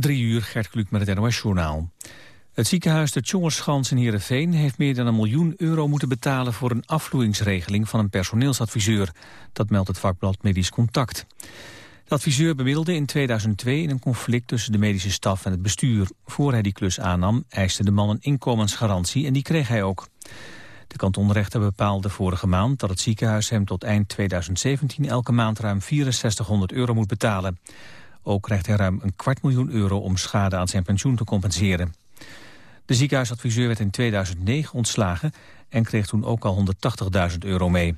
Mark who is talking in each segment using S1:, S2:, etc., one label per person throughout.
S1: Drie uur, Gert Kluk met het NOS-journaal. Het ziekenhuis de Tjongerschans in Heerenveen heeft meer dan een miljoen euro moeten betalen voor een afvloeingsregeling van een personeelsadviseur. Dat meldt het vakblad Medisch Contact. De adviseur bemiddelde in 2002 in een conflict tussen de medische staf en het bestuur. Voor hij die klus aannam eiste de man een inkomensgarantie en die kreeg hij ook. De kantonrechter bepaalde vorige maand dat het ziekenhuis hem tot eind 2017 elke maand ruim 6400 euro moet betalen. Ook krijgt hij ruim een kwart miljoen euro om schade aan zijn pensioen te compenseren. De ziekenhuisadviseur werd in 2009 ontslagen en kreeg toen ook al 180.000 euro mee.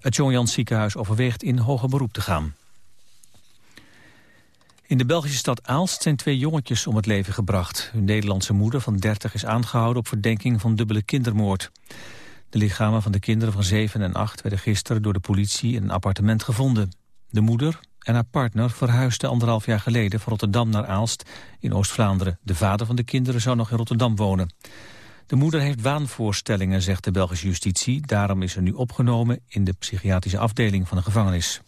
S1: Het Jans ziekenhuis overweegt in hoger beroep te gaan. In de Belgische stad Aalst zijn twee jongetjes om het leven gebracht. Hun Nederlandse moeder van 30 is aangehouden op verdenking van dubbele kindermoord. De lichamen van de kinderen van 7 en 8 werden gisteren door de politie in een appartement gevonden. De moeder en haar partner verhuisden anderhalf jaar geleden van Rotterdam naar Aalst in Oost-Vlaanderen. De vader van de kinderen zou nog in Rotterdam wonen. De moeder heeft waanvoorstellingen, zegt de Belgische justitie. Daarom is ze nu opgenomen in de psychiatrische afdeling van de gevangenis.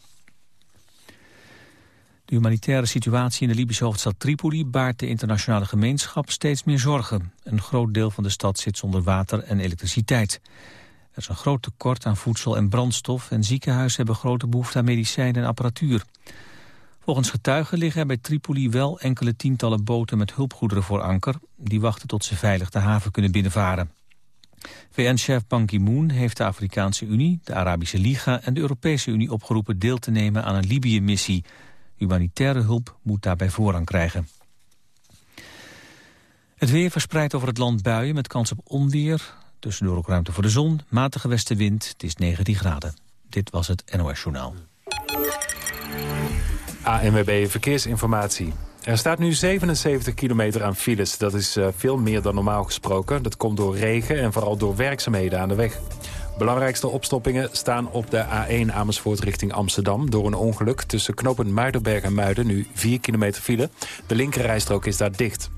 S1: De humanitaire situatie in de Libische hoofdstad Tripoli baart de internationale gemeenschap steeds meer zorgen. Een groot deel van de stad zit zonder water en elektriciteit. Er is een groot tekort aan voedsel en brandstof... en ziekenhuizen hebben grote behoefte aan medicijnen en apparatuur. Volgens getuigen liggen er bij Tripoli wel enkele tientallen boten met hulpgoederen voor anker. Die wachten tot ze veilig de haven kunnen binnenvaren. VN-chef Ban Ki-moon heeft de Afrikaanse Unie, de Arabische Liga en de Europese Unie opgeroepen deel te nemen aan een Libië-missie. Humanitaire hulp moet daarbij voorrang krijgen. Het weer verspreidt over het land buien met kans op onweer. Tussendoor ook ruimte voor de zon, matige westenwind. Het is 19 graden. Dit was het NOS Journaal.
S2: ANWB Verkeersinformatie. Er staat nu 77 kilometer aan files. Dat is uh, veel meer dan normaal gesproken. Dat komt door regen en vooral door werkzaamheden aan de weg. Belangrijkste opstoppingen staan op de A1 Amersfoort richting Amsterdam... door een ongeluk tussen knooppunt Muiderberg en Muiden, nu 4 kilometer file. De linkerrijstrook is daar dicht.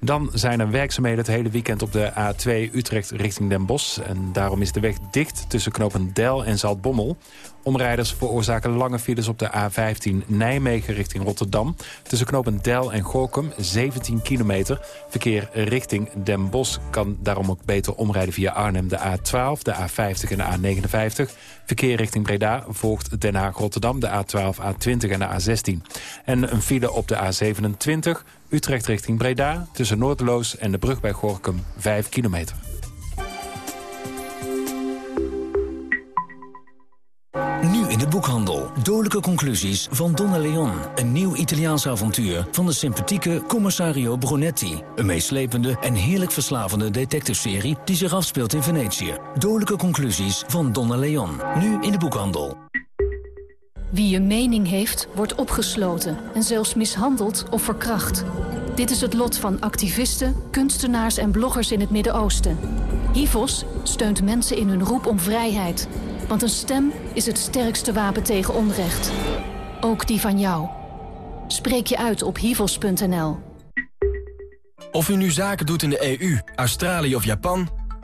S2: Dan zijn er werkzaamheden het hele weekend op de A2 Utrecht richting Den Bosch. En daarom is de weg dicht tussen knopen Del en Zaltbommel. Omrijders veroorzaken lange files op de A15 Nijmegen richting Rotterdam. Tussen knopen Del en Gorkum 17 kilometer. Verkeer richting Den Bosch kan daarom ook beter omrijden via Arnhem. De A12, de A50 en de A59. Verkeer richting Breda volgt Den Haag-Rotterdam, de A12, A20 en de A16. En een file op de A27 Utrecht richting Breda... tussen Noordeloos en de brug bij Gorkum 5 kilometer.
S3: Nu in de boekhandel. Dodelijke conclusies van Donna Leon. Een nieuw Italiaans avontuur van de sympathieke commissario Brunetti. Een meeslepende en heerlijk verslavende detective-serie die zich afspeelt in Venetië. Dodelijke conclusies van Donna Leon. Nu in de boekhandel.
S4: Wie een mening heeft, wordt opgesloten en zelfs mishandeld of verkracht. Dit is het lot van activisten, kunstenaars en bloggers in het Midden-Oosten. HIVOS steunt mensen in hun roep om vrijheid. Want een stem is het sterkste wapen tegen onrecht. Ook die van jou. Spreek je uit op hivos.nl.
S5: Of u nu zaken doet in de EU, Australië of Japan...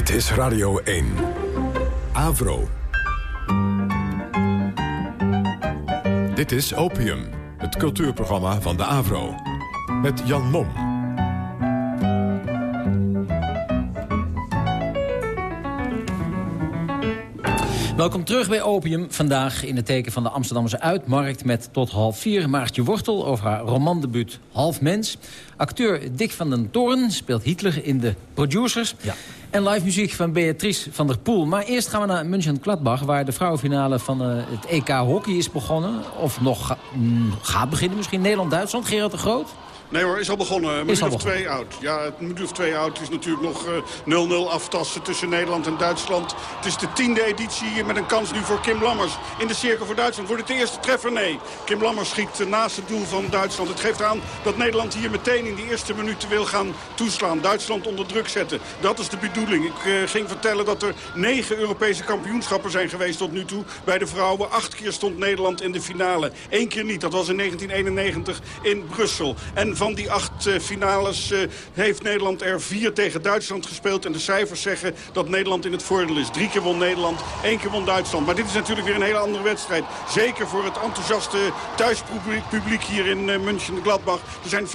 S6: Dit is Radio 1. Avro. Dit is Opium, het cultuurprogramma van de Avro. Met Jan Mom.
S7: Welkom terug bij Opium. Vandaag in het teken van de Amsterdamse uitmarkt... met tot half vier Maartje Wortel over haar romandebuut Half Mens. Acteur Dick van den Toren speelt Hitler in de Producers. Ja. En live muziek van Beatrice van der Poel. Maar eerst gaan we naar München-Gladbach... waar de vrouwenfinale van uh, het EK Hockey is begonnen. Of nog mm, gaat beginnen misschien. Nederland-Duitsland. Gerard de Groot?
S8: Nee hoor, is al begonnen. Een minuut of twee oud. Ja, het minuut of twee oud is natuurlijk nog 0-0 uh, aftasten tussen Nederland en Duitsland. Het is de tiende editie met een kans nu voor Kim Lammers. In de cirkel voor Duitsland. Wordt het de eerste treffer? Nee. Kim Lammers schiet naast het doel van Duitsland. Het geeft aan dat Nederland hier meteen in de eerste minuten wil gaan toeslaan. Duitsland onder druk zetten. Dat is de bedoeling. Ik uh, ging vertellen dat er negen Europese kampioenschappen zijn geweest tot nu toe. Bij de vrouwen acht keer stond Nederland in de finale. Eén keer niet. Dat was in 1991 in Brussel. En van die acht uh, finales uh, heeft Nederland er vier tegen Duitsland gespeeld. En de cijfers zeggen dat Nederland in het voordeel is. Drie keer won Nederland, één keer won Duitsland. Maar dit is natuurlijk weer een hele andere wedstrijd. Zeker voor het enthousiaste thuispubliek hier in uh, München-Gladbach. Er zijn 5.000,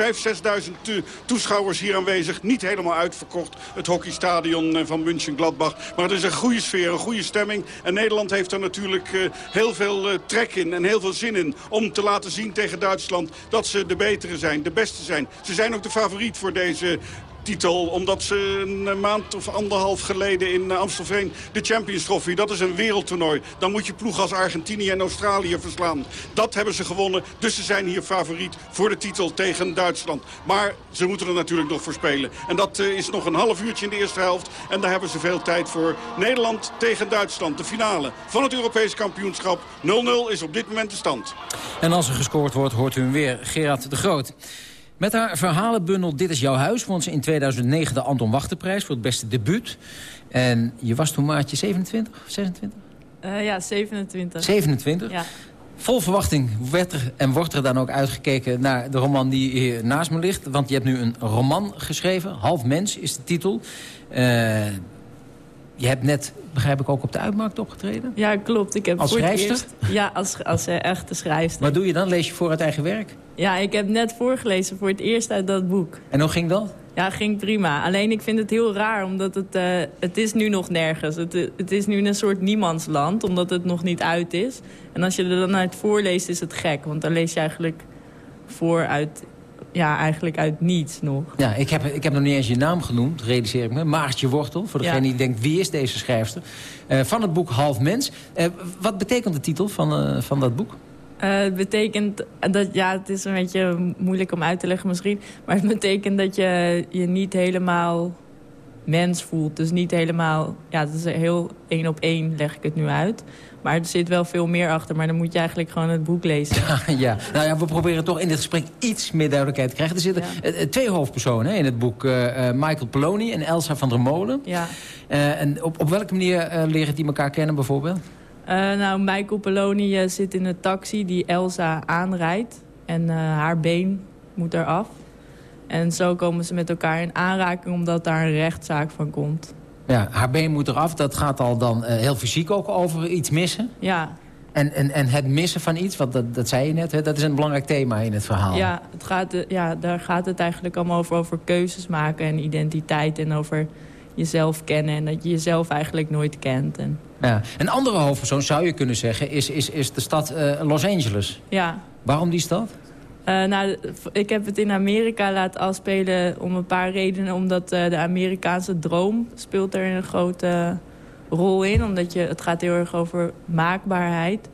S8: 6.000 toeschouwers hier aanwezig. Niet helemaal uitverkocht, het hockeystadion van München-Gladbach. Maar het is een goede sfeer, een goede stemming. En Nederland heeft er natuurlijk heel veel trek in en heel veel zin in... om te laten zien tegen Duitsland dat ze de betere zijn, de beste zijn. Ze zijn ook de favoriet voor deze titel. Omdat ze een maand of anderhalf geleden in Amstelveen de Champions Trophy. Dat is een wereldtoernooi. Dan moet je ploeg als Argentinië en Australië verslaan. Dat hebben ze gewonnen. Dus ze zijn hier favoriet voor de titel tegen Duitsland. Maar ze moeten er natuurlijk nog voor spelen. En dat is nog een half uurtje in de eerste helft. En daar hebben ze veel tijd voor. Nederland tegen Duitsland. De finale van het Europees kampioenschap. 0-0 is op dit moment de stand.
S7: En als er gescoord wordt, hoort u hem weer. Gerard de Groot. Met haar verhalenbundel Dit is jouw huis won ze in 2009 de Anton Wachterprijs voor het beste debuut. En je was toen maatje 27, 26?
S9: Uh, ja, 27.
S7: 27?
S9: Ja.
S7: Vol verwachting werd er en wordt er dan ook uitgekeken naar de roman die hier naast me ligt. Want je hebt nu een roman geschreven. Half Mens is de titel. Uh, je hebt net, begrijp ik, ook op de uitmarkt opgetreden?
S9: Ja, klopt. Ik heb
S7: als
S9: voor
S7: schrijfster?
S9: Het eerst, ja, als, als uh, echte schrijfster.
S7: Wat doe je dan? Lees je voor het eigen werk?
S9: Ja, ik heb net voorgelezen voor het eerst uit dat boek.
S7: En hoe ging dat?
S9: Ja, ging prima. Alleen ik vind het heel raar, omdat het, uh, het is nu nog nergens. Het, het is nu een soort niemandsland, omdat het nog niet uit is. En als je er dan uit voorleest, is het gek. Want dan lees je eigenlijk voor uit ja, eigenlijk uit niets nog.
S7: Ja, ik heb, ik heb nog niet eens je naam genoemd, realiseer ik me. Maartje Wortel, voor degene ja. die denkt, wie is deze schrijfster? Uh, van het boek Half Mens. Uh, wat betekent de titel van, uh, van dat boek?
S9: het betekent, dat, ja, het is een beetje moeilijk om uit te leggen misschien... maar het betekent dat je je niet helemaal mens voelt. Dus niet helemaal, ja, het is heel één op één leg ik het nu uit... Maar er zit wel veel meer achter. Maar dan moet je eigenlijk gewoon het boek lezen.
S7: ja, nou ja, we proberen toch in dit gesprek iets meer duidelijkheid te krijgen. Er zitten ja. twee hoofdpersonen hè, in het boek. Uh, Michael Poloni en Elsa van der Molen.
S9: Ja.
S7: Uh, en op, op welke manier uh, leren die elkaar kennen bijvoorbeeld?
S9: nou, Michael Poloni zit in een taxi die Elsa aanrijdt. En haar been moet eraf. En zo komen ze met elkaar in aanraking omdat daar een rechtszaak van komt.
S7: Ja, haar been moet eraf. Dat gaat al dan uh, heel fysiek ook over iets missen.
S9: Ja.
S7: En, en, en het missen van iets, want dat, dat zei je net, hè, dat is een belangrijk thema in het verhaal.
S9: Ja, het gaat, ja, daar gaat het eigenlijk allemaal over, over keuzes maken en identiteit. En over jezelf kennen en dat je jezelf eigenlijk nooit kent. En...
S7: Ja. Een andere hoofdpersoon, zou je kunnen zeggen, is, is, is de stad uh, Los Angeles.
S9: Ja.
S7: Waarom die stad?
S9: Uh, nou, ik heb het in Amerika laten afspelen om een paar redenen. Omdat uh, de Amerikaanse droom speelt er een grote rol in. Omdat je, het gaat heel erg over maakbaarheid.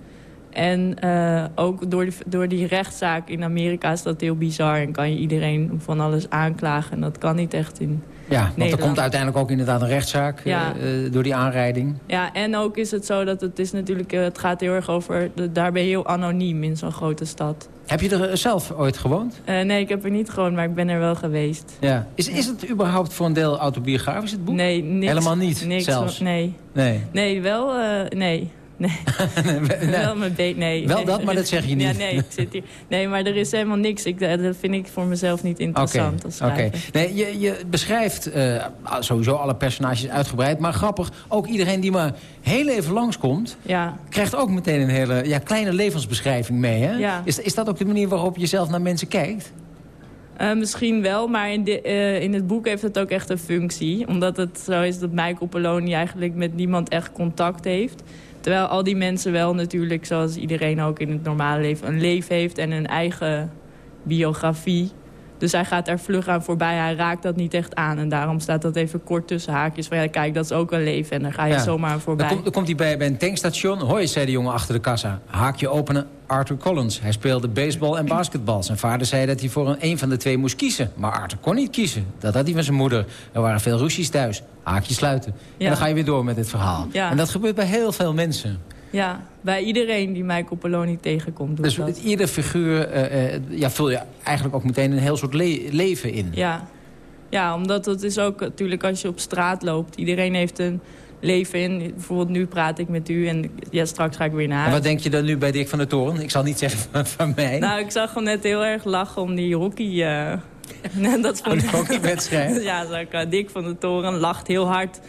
S9: En uh, ook door door die rechtszaak in Amerika is dat heel bizar. En kan je iedereen van alles aanklagen. En dat kan niet echt in
S7: Ja, want
S9: Nederland.
S7: er komt uiteindelijk ook inderdaad een rechtszaak
S9: Ja.
S7: uh, door die aanrijding.
S9: Ja, en ook is het zo dat het is natuurlijk... het gaat heel erg over... De, daar ben je heel anoniem in zo'n grote stad.
S7: Heb je er zelf ooit gewoond?
S9: Uh, nee, ik heb er niet gewoond, maar ik ben er wel geweest.
S7: Ja. Is, is het überhaupt voor een deel autobiografisch, het boek?
S9: Nee, niks,
S7: Helemaal niet,
S9: niks,
S7: zelfs?
S9: Nee.
S7: Nee.
S9: Nee, wel... Uh, nee. Nee. wel mijn beet, nee.
S7: Wel dat, maar dat zeg je niet.
S9: Ja, nee, ik zit hier. Nee, maar er is helemaal niks. Ik, dat vind ik voor mezelf niet interessant als.
S7: Okay. Nee, je, je beschrijft uh, sowieso alle personages uitgebreid. Maar grappig, ook iedereen die maar heel even langskomt...
S9: Ja.
S7: krijgt ook meteen een hele ja, kleine levensbeschrijving mee. Hè?
S9: Ja.
S7: Is, is dat ook de manier waarop je zelf naar mensen kijkt?
S9: Uh, misschien wel, maar in, de, uh, in het boek heeft het ook echt een functie. Omdat het zo is dat Michael Poloni eigenlijk met niemand echt contact heeft... Terwijl al die mensen wel natuurlijk, zoals iedereen ook in het normale leven... een leven heeft en een eigen biografie. Dus hij gaat er vlug aan voorbij. Hij raakt dat niet echt aan. En daarom staat dat even kort tussen haakjes. Van ja, kijk, dat is ook een leven. En dan ga je zomaar voorbij.
S7: Dan, dan komt hij bij, bij een tankstation. Hoi, zei de jongen achter de kassa. Haakje openen, Arthur Collins. Hij speelde baseball en basketbal. Zijn vader zei dat hij voor een, een van de twee moest kiezen. Maar Arthur kon niet kiezen. Dat had hij van zijn moeder. Er waren veel ruzies thuis. Haakje sluiten. En dan ga je weer door met dit verhaal. En dat gebeurt bij heel veel mensen.
S9: Ja, bij iedereen die Michael Poloni tegenkomt.
S7: Dus met ieder figuur uh, uh, ja, vul je eigenlijk ook meteen een heel soort le leven in.
S9: Ja. ja, omdat het is ook natuurlijk als je op straat loopt. Iedereen heeft een leven in. Bijvoorbeeld nu praat ik met u en ja, straks ga ik weer naar huis.
S7: En wat denk je dan nu bij Dick van der Toren? Ik zal niet zeggen van, van mij.
S9: Nou, ik zag hem net heel erg lachen om die hockey... Uh,
S7: dat vond... Een hockeywedstrijd?
S9: ja, zag ik, Dick van der Toren lacht heel hard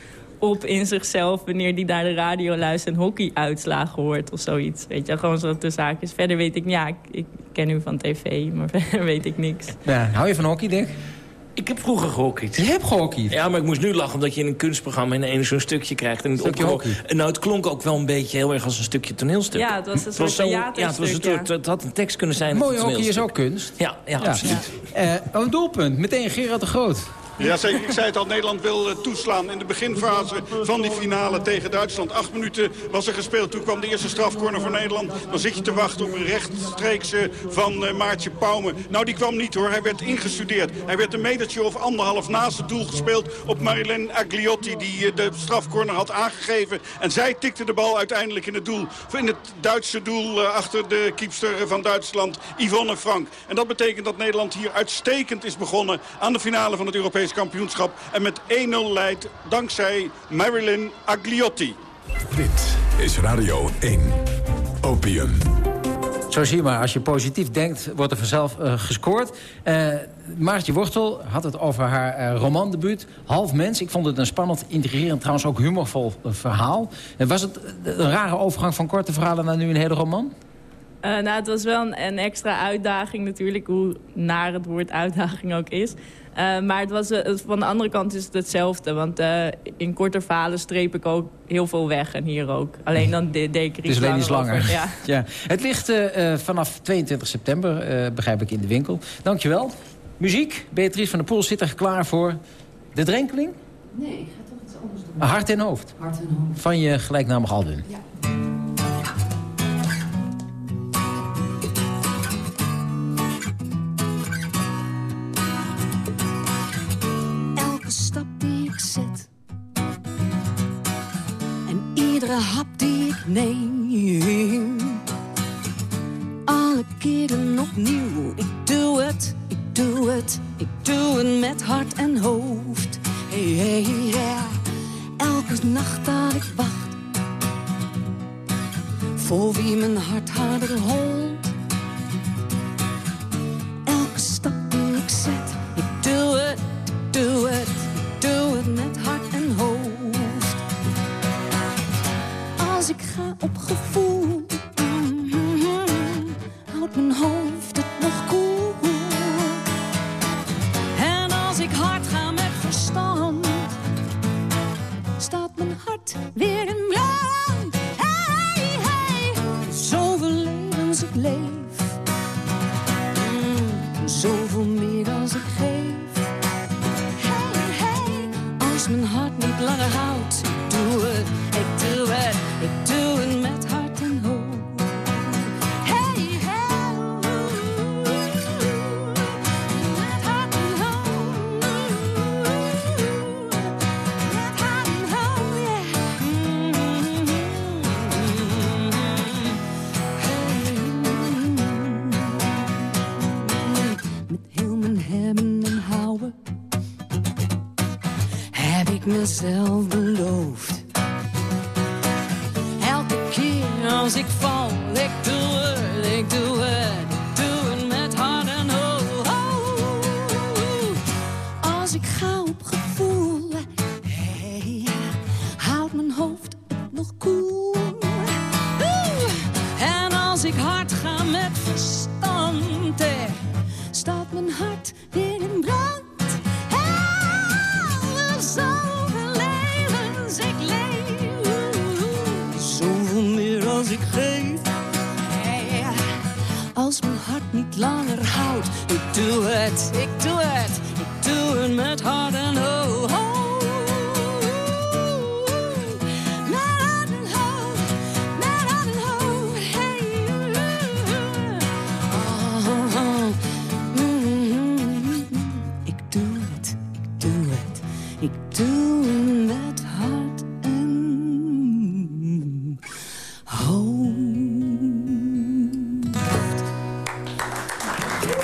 S9: op in zichzelf... wanneer die naar de radio luistert en hockeyuitslagen hoort of zoiets. Weet je, gewoon zo tussen zaakjes. Verder weet ik, ja, ik, ik, ken u van tv, maar verder weet ik niks.
S7: Ja, hou je van hockey, Dick?
S10: Ik heb vroeger gehockeyd.
S7: Je hebt gehockeyd?
S10: Ja, maar ik moest nu lachen omdat je in een kunstprogramma ineens zo'n stukje krijgt. En het
S7: stukje hockey.
S10: Nou, het klonk ook wel een beetje heel erg als een stukje toneelstuk.
S9: Ja, het was een soort het Ja,
S10: het, was een het had een tekst kunnen zijn.
S7: Mooi hockey is ook kunst.
S10: Ja, ja, ja. absoluut.
S7: Ja. Uh, een doelpunt. Meteen Gerard de Groot.
S8: Ja, zeker. Ik zei het al, Nederland wil uh, toeslaan in de beginfase van die finale tegen Duitsland. Acht minuten was er gespeeld. Toen kwam de eerste strafcorner voor Nederland. Dan zit je te wachten op een rechtstreekse van uh, Maartje Pauwme. Nou, die kwam niet hoor. Hij werd ingestudeerd. Hij werd een metertje of anderhalf naast het doel gespeeld op Marilyn Agliotti... die uh, de strafcorner had aangegeven. En zij tikte de bal uiteindelijk in het doel. In het Duitse doel achter de kiepster van Duitsland, Yvonne Frank. En dat betekent dat Nederland hier uitstekend is begonnen... aan de finale van het Europees kampioenschap. En met 1-0 leidt dankzij Marilyn Agliotti.
S6: Dit is Radio 1. Opium.
S7: Zo zie je maar, als je positief denkt, wordt er vanzelf uh, gescoord. Uh, Maartje Wortel had het over haar uh, romandebuut, Half Mens. Ik vond het een spannend, intrigerend, trouwens ook humorvol verhaal. was het een rare overgang van korte verhalen naar nu een hele roman?
S9: Uh, nou, het was wel een, een, extra uitdaging natuurlijk, hoe naar het woord uitdaging ook is. Uh, maar het was, uh, van de andere kant is het hetzelfde. Want uh, in korte verhalen streep ik ook heel veel weg. En hier ook. Alleen dan deed ik er
S7: iets Het is alleen iets langer.
S9: Ja.
S7: Het ligt vanaf 22 september, begrijp ik, in de winkel. Dankjewel. Muziek. Beatrice van der Poel zit er klaar voor de drenkeling?
S11: Nee, ik ga toch iets anders doen.
S7: Hart en hoofd?
S11: Hart en hoofd.
S7: Van je gelijknamig album?
S11: Ja. Neem. Alle keren opnieuw, ik doe het, ik doe het, ik doe het met hart en hoofd. Hey, hey, yeah. Elke nacht dat ik wacht, voor wie mijn hart harder holt. Elke stap die ik zet, ik doe het, ik doe het, mijn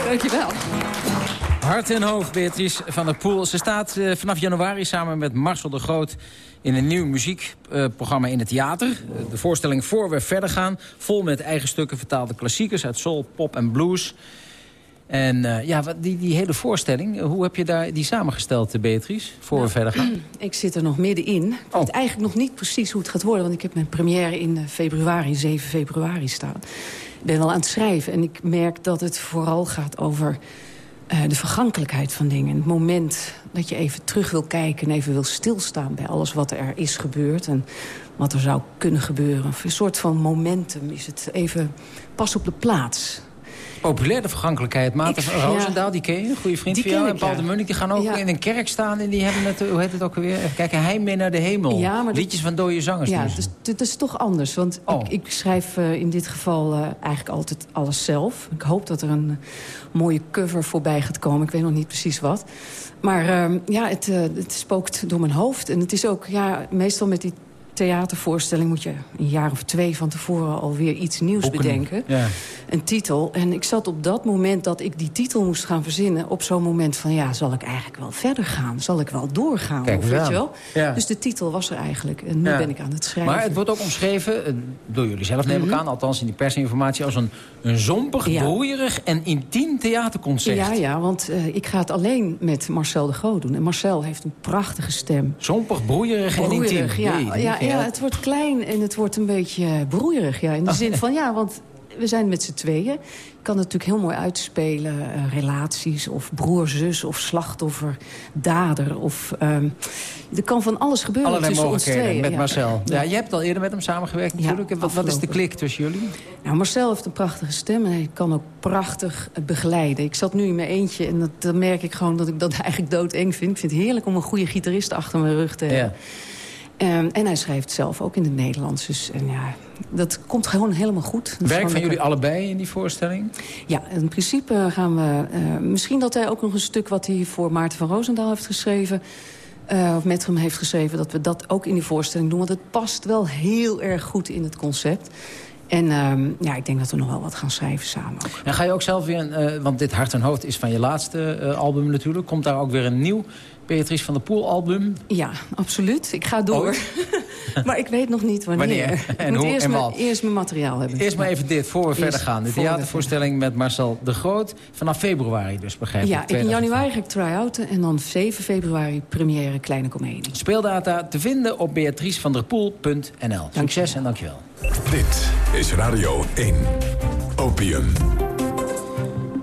S7: Dankjewel. Hart en hoofd, Beatrice van der Poel. Ze staat eh, vanaf januari samen met Marcel de Groot... in een nieuw muziekprogramma in het theater. Eh, de voorstelling Voor we verder gaan. Vol met eigen stukken vertaalde klassiekers uit soul, pop en blues. En eh, ja, wat- die, die hele voorstelling, hoe heb je daar die samengesteld, Beatrice? Voor we verder gaan.
S11: Ik zit er nog middenin. Ik
S7: Oh.
S11: weet eigenlijk nog niet precies hoe het gaat worden. Want ik heb mijn première in februari, 7 februari staan. Ik ben wel aan het schrijven. En ik merk dat het vooral gaat over eh, de vergankelijkheid van dingen. Het moment dat je even terug wil kijken en even wil stilstaan... bij alles wat er is gebeurd en wat er zou kunnen gebeuren. Een soort van momentum is het even pas op de plaats.
S7: Populair de vergankelijkheid. Maarten
S11: Ik-
S7: van
S11: ja.
S7: Roosendaal, die ken je, een goede vriend
S11: Die
S7: van jou. En
S11: ik,
S7: Paul
S11: ja.
S7: de Munnik, die gaan ook
S11: Ja.
S7: in een kerk staan. En die hebben het, hoe heet het ook alweer? Even kijken, Heimwee naar de hemel.
S11: Maar dat-
S7: Liedjes van dode zangers.
S11: Ja,
S7: dus.
S11: het is, toch anders. Want
S7: Oh.
S11: ik, ik schrijf eh, in dit geval eh, eigenlijk altijd alles zelf. Ik hoop dat er een eh, mooie cover voorbij gaat komen. Ik weet nog niet precies wat. Maar ehm, ja, het, het spookt door mijn hoofd. En het is ook, ja, meestal met die theatervoorstelling... moet je een jaar of twee van tevoren alweer iets nieuws
S7: Boeken.
S11: bedenken.
S7: Ja.
S11: Een titel. En ik zat op dat moment dat ik die titel moest gaan verzinnen... op zo'n moment van, ja, zal ik eigenlijk wel verder gaan? Zal ik wel doorgaan?
S7: Kijk
S11: of weet je wel?
S7: Ja.
S11: Dus de titel was er eigenlijk. En nu
S7: Ja.
S11: ben ik aan het schrijven.
S7: Maar het wordt ook omschreven, eh, door jullie zelf neem ik
S11: Mhm.
S7: aan... althans in die persinformatie, als een, een zompig,
S11: Ja.
S7: broeierig en intiem theaterconcert.
S11: Ja, ja, want eh, ik ga het alleen met Marcel de Groot doen. En Marcel heeft een prachtige stem.
S7: Zompig, broeierig en intiem.
S11: Ja.
S7: Nee,
S11: Ja, ja, het wordt klein en het wordt een beetje broeierig. Ja, in de
S7: Oh,
S11: zin
S7: ja.
S11: van, ja, want we zijn met z'n tweeën. Ik kan het natuurlijk heel mooi uitspelen. eh, relaties of broer-zus of slachtoffer, dader. Of, ehm, er kan van alles gebeuren
S7: Allerlei
S11: tussen ons tweeën.
S7: met
S11: ja.
S7: Marcel. Ja. je hebt al eerder met hem samengewerkt natuurlijk. wat, wat is de klik tussen jullie?
S11: Nou, Marcel heeft een prachtige stem en hij kan ook prachtig eh, begeleiden. Ik zat nu in mijn eentje en dat, dan merk ik gewoon dat ik dat eigenlijk doodeng vind. Ik vind het heerlijk om een goede gitarist achter mijn rug te hebben. Ehm, en hij schrijft zelf ook in het Nederlands. Dus en ja, dat komt gewoon helemaal goed. Dat
S7: Werk van jullie allebei in die voorstelling?
S11: Ja, in principe gaan we... eh, misschien dat hij ook nog een stuk wat hij voor Maarten van Roosendaal heeft geschreven... eh, of met hem heeft geschreven, dat we dat ook in die voorstelling doen. Want het past wel heel erg goed in het concept. En ehm, ja, ik denk dat we nog wel wat gaan schrijven samen ook.
S7: En ga je ook zelf weer, een, eh, want dit Hart en Hoofd is van je laatste eh, album natuurlijk. Komt daar ook weer een nieuw Beatrice van der Poel album?
S11: Ja, absoluut. Ik ga door. maar ik weet nog niet wanneer.
S7: Wanneer?
S11: Ik
S7: En
S11: moet
S7: hoe
S11: eerst,
S7: en
S11: mijn,
S7: wat?
S11: eerst mijn materiaal hebben.
S7: Eerst maar
S11: Ja.
S7: even dit, voor we
S11: Eerst
S7: verder gaan. De theatervoorstelling met Marcel de Groot. Vanaf februari dus, begrijp ik.
S11: Ja, ik in
S7: 2000.
S11: januari ga ik try-outen en dan 7 februari première Kleine Comedie.
S7: Speeldata te vinden op beatricevanderpoel.nl. Succes en dankjewel.
S6: Dit is Radio 1. Opium.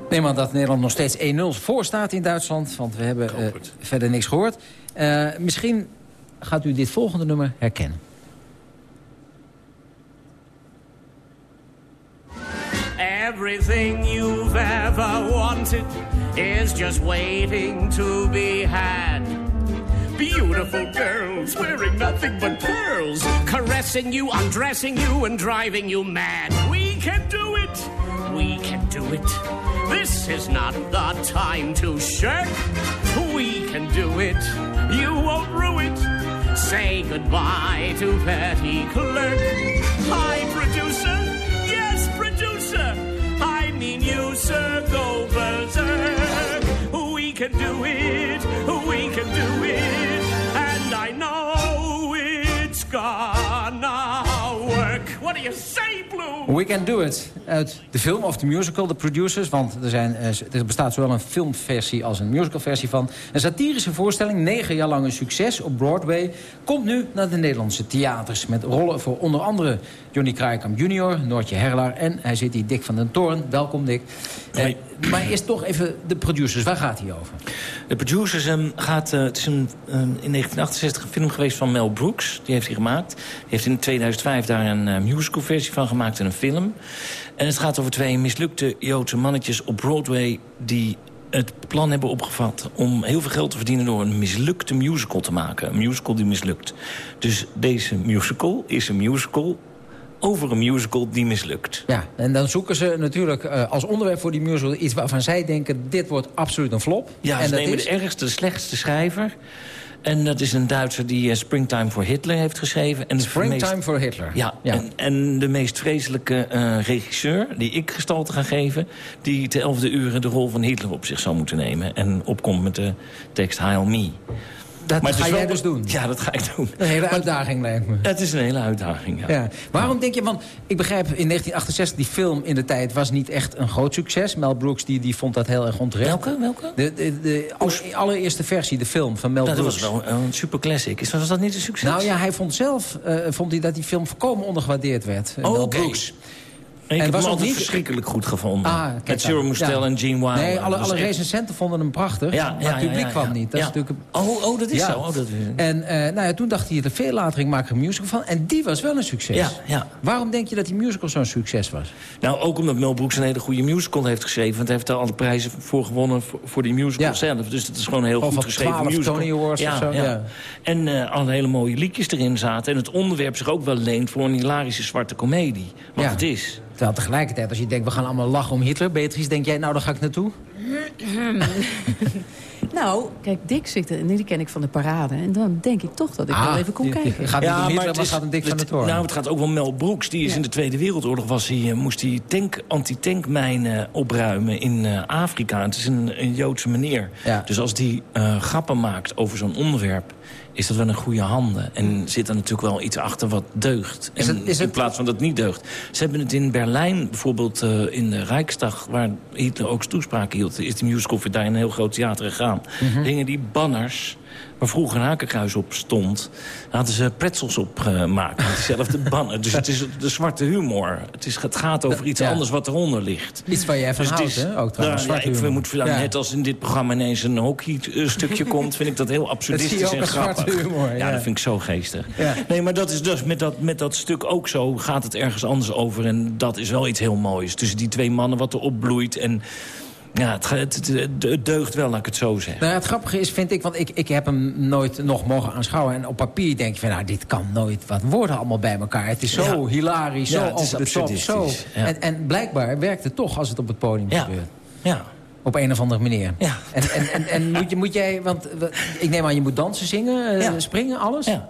S7: Neem aan dat Nederland nog steeds 1-0 voor staat in Duitsland. Want we hebben eh, verder niks gehoord. Eh, misschien gaat u dit volgende nummer herkennen.
S12: Everything you've ever wanted is just waiting to be had. Beautiful girls wearing nothing but pearls, caressing you, undressing you, and driving you mad. We can do it. We can do it. This is not the time to shirk. We can do it. You won't rue it. Say goodbye to petty clerk. Hi, producer. Yes, producer. I mean you, sir. Go berserk. We can do it. you, sir!
S7: We Can Do It. Uit de film of de musical, de producers. Want er, zijn, eh, er bestaat zowel een filmversie als een musicalversie van. Een satirische voorstelling, negen jaar lang een succes op Broadway... komt nu naar de Nederlandse theaters. Met rollen voor onder andere Johnny Kraaikamp Jr., Noortje Herlaar... en hij zit hier Dick van den Toren. Welkom, Dick. Eh, maar eerst toch even de producers. Waar gaat hij over?
S10: De producers ehm, gaat... eh, het is een, een in 1968 een film geweest van Mel Brooks. Die heeft hij gemaakt. Die heeft in 2005 daar een uh, musicalversie van gemaakt en een film. En het gaat over twee mislukte Joodse mannetjes op Broadway... die het plan hebben opgevat om heel veel geld te verdienen... door een mislukte musical te maken. Een musical die mislukt. Dus deze musical is een musical over een musical die mislukt.
S7: Ja, en dan zoeken ze natuurlijk uh, als onderwerp voor die musical... iets waarvan zij denken, dit wordt absoluut een flop.
S10: Ja,
S7: en
S10: ze
S7: dat
S10: nemen
S7: is...
S10: de ergste, de slechtste schrijver... En dat is een Duitser die uh, Springtime for Hitler heeft geschreven. En
S7: Springtime
S10: meest,
S7: for Hitler.
S10: Ja,
S7: ja.
S10: En, en, de meest vreselijke uh, regisseur die ik gestalte ga geven... die te elfde uren de rol van Hitler op zich zou moeten nemen. En opkomt met de tekst Heil Me.
S7: Dat
S10: maar
S7: ga
S10: jij
S7: dus doen?
S10: Ja, dat ga ik doen.
S7: Een hele uitdaging lijkt me.
S10: Het is een hele uitdaging, ja.
S7: ja. Waarom denk je, want ik begrijp in 1968... die film in de tijd was niet echt een groot succes. Mel Brooks die, die vond dat heel erg onterecht.
S10: Welke? Welke?
S7: De, de, de aller, allereerste versie, de film van Mel
S10: nou,
S7: Brooks.
S10: Dat was wel een super classic. Is, was dat niet een succes?
S7: Nou ja, hij vond zelf uh, vond hij dat die film volkomen ondergewaardeerd werd.
S10: Oh,
S7: Mel
S10: okay.
S7: Brooks.
S10: En ik en heb hem altijd niet... verschrikkelijk goed gevonden.
S7: Ah,
S10: Met Zero Mostel ja. en Gene Wilder.
S7: Nee, alle, alle recensenten vonden hem prachtig.
S10: Ja,
S7: maar
S10: ja,
S7: het publiek kwam niet. Dat is natuurlijk...
S10: oh, oh, dat is zo. Oh, dat...
S7: En uh, nou ja, toen dacht hij, er veel later, ik maak er een musical van. En die was wel een succes.
S10: Ja, ja.
S7: Waarom denk je dat die musical zo'n succes was?
S10: Nou, ook omdat Mel Brooks een hele goede musical heeft geschreven. Want hij heeft er alle prijzen voor gewonnen voor, voor die musical zelf. Dus dat is gewoon een heel
S7: of
S10: goed geschreven musical.
S7: Tony Awards of zo.
S10: Ja. En uh, alle hele mooie liedjes erin zaten. En het onderwerp zich ook wel leent voor een hilarische zwarte komedie. Wat het is.
S7: Terwijl tegelijkertijd, als je denkt, we gaan allemaal lachen om Hitler... Beatrice, denk jij, nou, daar ga ik naartoe?
S11: nou, kijk, Dick zit er, en die ken ik van de parade. En dan denk ik toch dat ik
S7: ah,
S11: wel even kom kijken.
S7: Gaat
S10: ja,
S7: Hitler,
S10: maar het,
S7: is, gaat om Dick van der Toorn.
S10: Nou, het gaat ook wel Mel Brooks. Die is ja. in de Tweede Wereldoorlog was hij, moest hij tank, anti-tankmijnen opruimen in uh, Afrika. Het is een, een Joodse meneer.
S7: Ja.
S10: Dus als die uh, grappen maakt over zo'n onderwerp is dat wel een goede handen. En zit er natuurlijk wel iets achter wat deugt.
S7: Is het, is
S10: in plaats van dat niet deugt. Ze hebben het in Berlijn, bijvoorbeeld uh, in de Rijksdag... waar Hitler ook toespraken hield... is de musical daar in een heel groot theater gegaan. Mm -hmm. Dingen die banners waar vroeger een hakenkruis op stond... hadden ze pretzels op gemaakt. met diezelfde banner. Dus het is de zwarte humor. Het, is, het gaat over iets ja. anders wat eronder ligt.
S7: Iets waar jij van
S10: dus
S7: houdt,
S10: is,
S7: hè? Ook trouwens,
S10: nou, ja, ik moet, ja. Net als in dit programma ineens een hockeystukje komt... vind ik dat heel absurdistisch en grappig.
S7: Humor,
S10: ja. ja, dat vind ik zo geestig. Nee, maar dat is dus met dat, met dat stuk ook zo. Gaat het ergens anders over. En dat is wel iets heel moois. Tussen die twee mannen wat er opbloeit. En ja, het, het, het, deugt wel, laat ik het zo zeggen.
S7: Nou het grappige is, vind ik, want ik, ik heb hem nooit nog mogen aanschouwen. En op papier denk je van, nou, dit kan nooit wat worden allemaal bij elkaar. Het is zo ja. hilarisch, zo over de top. Zo.
S10: Ja.
S7: En, en blijkbaar werkt het toch als het op het podium gebeurt.
S10: Ja.
S7: Op een of andere manier.
S10: Ja.
S7: En, en, en, en moet, je, moet jij, want ik neem aan, je moet dansen, zingen, uh, springen, alles?
S10: Ja.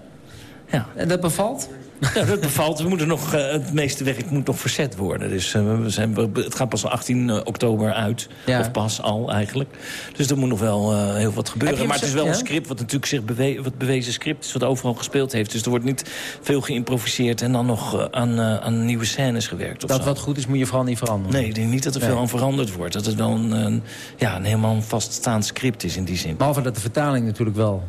S10: ja.
S7: En dat bevalt?
S10: Dat bevalt. We moeten nog, uh, het meeste werk moet nog verzet worden. Dus uh, we zijn, het gaat pas 18 oktober uit.
S7: Ja.
S10: Of pas al eigenlijk. Dus er moet nog wel uh, heel wat gebeuren. Maar het is wel
S7: ja?
S10: een script wat natuurlijk zich bewe wat bewezen script is. Wat overal gespeeld heeft. Dus er wordt niet veel geïmproviseerd. En dan nog aan, aan nieuwe scènes gewerkt. Of
S7: dat
S10: zo.
S7: wat goed is moet je vooral niet veranderen.
S10: Nee, ik denk niet dat er veel aan veranderd wordt. Dat het wel een, een, ja, een helemaal vaststaand script is in die zin.
S7: Behalve dat de vertaling natuurlijk wel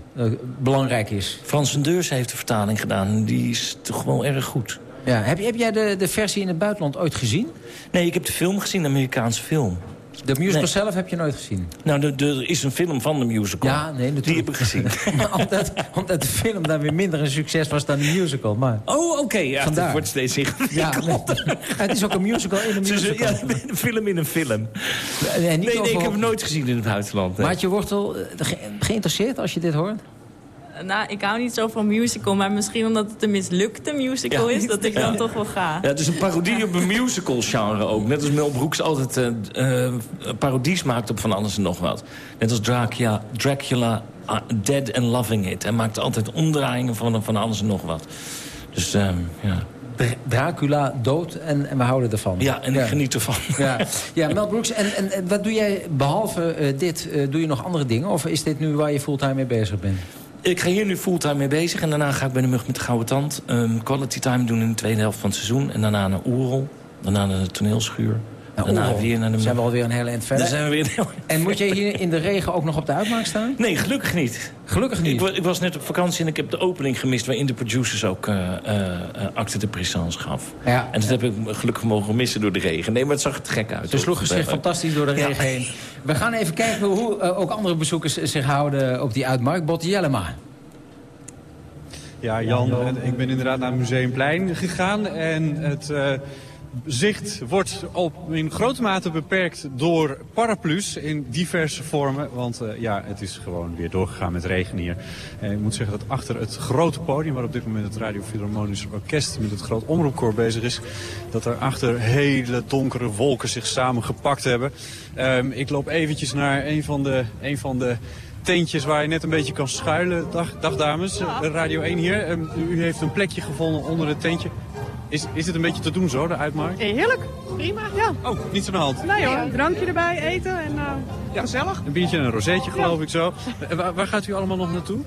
S7: belangrijk is.
S10: Frans van Deurs heeft de vertaling gedaan. Die is toch wel erg goed.
S7: Ja. Heb, heb jij de, de versie in het buitenland ooit gezien?
S10: Nee, ik heb de film gezien, de Amerikaanse film.
S7: De musical nee. zelf heb je nooit gezien?
S10: Nou, er is een film van de musical.
S7: Ja, nee, natuurlijk.
S10: Die heb ik gezien.
S7: omdat, omdat de film dan weer minder een succes was dan de musical. Maar
S10: oh, oké. Okay, ja,
S7: Vandaar.
S10: dat wordt steeds ingewikkelder.
S7: Ja, nee. het is ook een musical in een musical.
S10: Ja, een film in een film.
S7: Nee,
S10: nee, nee ik heb hem nooit gezien in het buitenland.
S7: Nee. Maatje Wortel, ge geïnteresseerd als je dit hoort?
S9: Nou, ik hou niet zo van musical, maar misschien omdat het een mislukte musical ja. is, dat ik dan ja. toch wel ga.
S10: Ja, het is een parodie op een musical genre ook. Net als Mel Brooks altijd uh, uh, parodies maakt op van alles en nog wat. Net als Dracula, Dracula uh, Dead and Loving It. Hij maakt altijd omdraaiingen van, van alles en nog wat. Dus, uh, ja...
S7: Dracula dood en, en, we houden ervan.
S10: Ja, en ik ja. geniet ervan.
S7: Ja, ja Mel Brooks, en, en, en, wat doe jij behalve uh, dit? Uh, doe je nog andere dingen? Of is dit nu waar je fulltime mee bezig bent?
S10: Ik ga hier nu fulltime mee bezig. En daarna ga ik bij de Mug met de Gouden Tand um, quality time doen in de tweede helft van het seizoen. En daarna naar Oerol. Daarna naar de toneelschuur.
S7: Nou, daarna Oerol. weer naar de zijn we alweer een hele eind verder.
S10: Dan zijn we weer heel...
S7: En moet jij hier in de regen ook nog op de uitmaak staan?
S10: Nee, gelukkig niet.
S7: Gelukkig niet?
S10: Ik, ik was net op vakantie en ik heb de opening gemist... waarin de producers ook uh, uh, acte de présence gaf.
S7: Ja.
S10: En dat heb ik gelukkig mogen missen door de regen. Nee, maar het zag er te gek uit.
S7: Ze sloegen zich fantastisch door de regen ja. heen. We gaan even kijken hoe uh, ook andere bezoekers zich houden op die uitmarkt. Botte Jellema.
S13: Ja, Jan, ik ben inderdaad naar Museumplein gegaan. En het uh, zicht wordt op, in grote mate beperkt door paraplu's in diverse vormen. Want uh, ja, het is gewoon weer doorgegaan met regen hier. En ik moet zeggen dat achter het grote podium... waar op dit moment het Radio Philharmonisch Orkest met het groot omroepkoor bezig is... dat er achter hele donkere wolken zich samengepakt hebben. Um, ik loop eventjes naar een van de, een van de tentjes waar je net een beetje kan schuilen. Dag, dag dames, Radio 1 hier. Um, u heeft een plekje gevonden onder het tentje. Is, is het een beetje te doen zo, de uitmarkt?
S14: Heerlijk, prima, ja.
S13: Oh, niets aan de hand?
S14: Nee hoor, drankje erbij, eten en uh, ja. gezellig.
S13: Een biertje en een rozeetje geloof ik zo. Waar, waar, gaat u allemaal nog naartoe?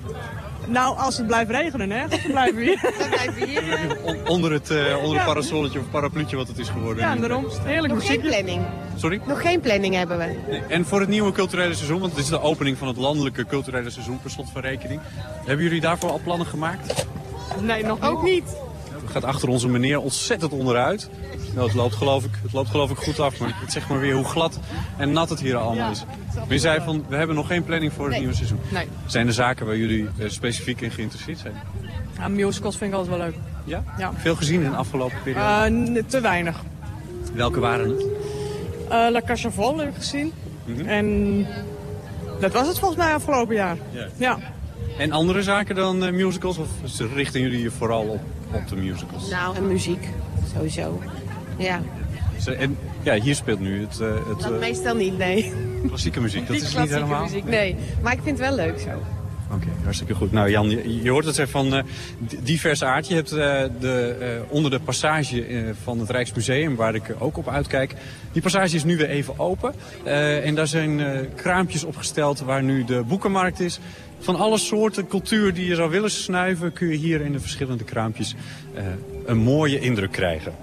S14: Nou, als het blijft regenen, hè, dan blijven we hier. dan blijven we hier.
S13: Onder het, uh, onder het parasolletje of parapluutje wat het is geworden.
S14: Ja, daarom. Heerlijk
S15: Nog geen planning.
S13: Sorry?
S15: Nog geen planning hebben we.
S13: En voor het nieuwe culturele seizoen, want het is de opening van het landelijke culturele seizoen per slot van rekening. Hebben jullie daarvoor al plannen gemaakt?
S14: Nee, nog ook niet
S13: gaat achter onze meneer ontzettend onderuit. Nou, het, loopt geloof ik, het loopt geloof ik goed af, maar het zegt maar weer hoe glad en nat het hier allemaal is. Maar je zei van, we hebben nog geen planning voor het
S14: nee.
S13: nieuwe seizoen.
S14: Nee.
S13: Zijn er zaken waar jullie uh, specifiek in geïnteresseerd zijn?
S14: Ja, musicals vind ik altijd wel leuk.
S13: Ja?
S14: ja.
S13: Veel gezien in de afgelopen periode?
S14: Uh, te weinig.
S13: Welke waren het?
S14: Uh, La Casa Vol heb ik gezien. Mm -hmm. En dat was het volgens mij afgelopen jaar. Ja.
S13: En andere zaken dan uh, musicals? Of richten jullie je vooral op, op de musicals?
S15: Nou, en muziek. Sowieso. Ja.
S13: En ja, hier speelt nu het... Uh, het
S15: dat meestal niet, nee.
S13: Klassieke muziek, dat is niet helemaal?
S15: muziek, nee. Maar ik vind het wel leuk zo.
S13: Oké, okay, hartstikke goed. Nou Jan, je, je hoort het zeggen van uh, divers aard. Je hebt uh, de, uh, onder de passage van het Rijksmuseum, waar ik ook op uitkijk. Die passage is nu weer even open. en daar zijn kraampjes opgesteld waar nu de boekenmarkt is. Van alle soorten cultuur die je zou willen snuiven... kun je hier in de verschillende kraampjes een mooie indruk krijgen.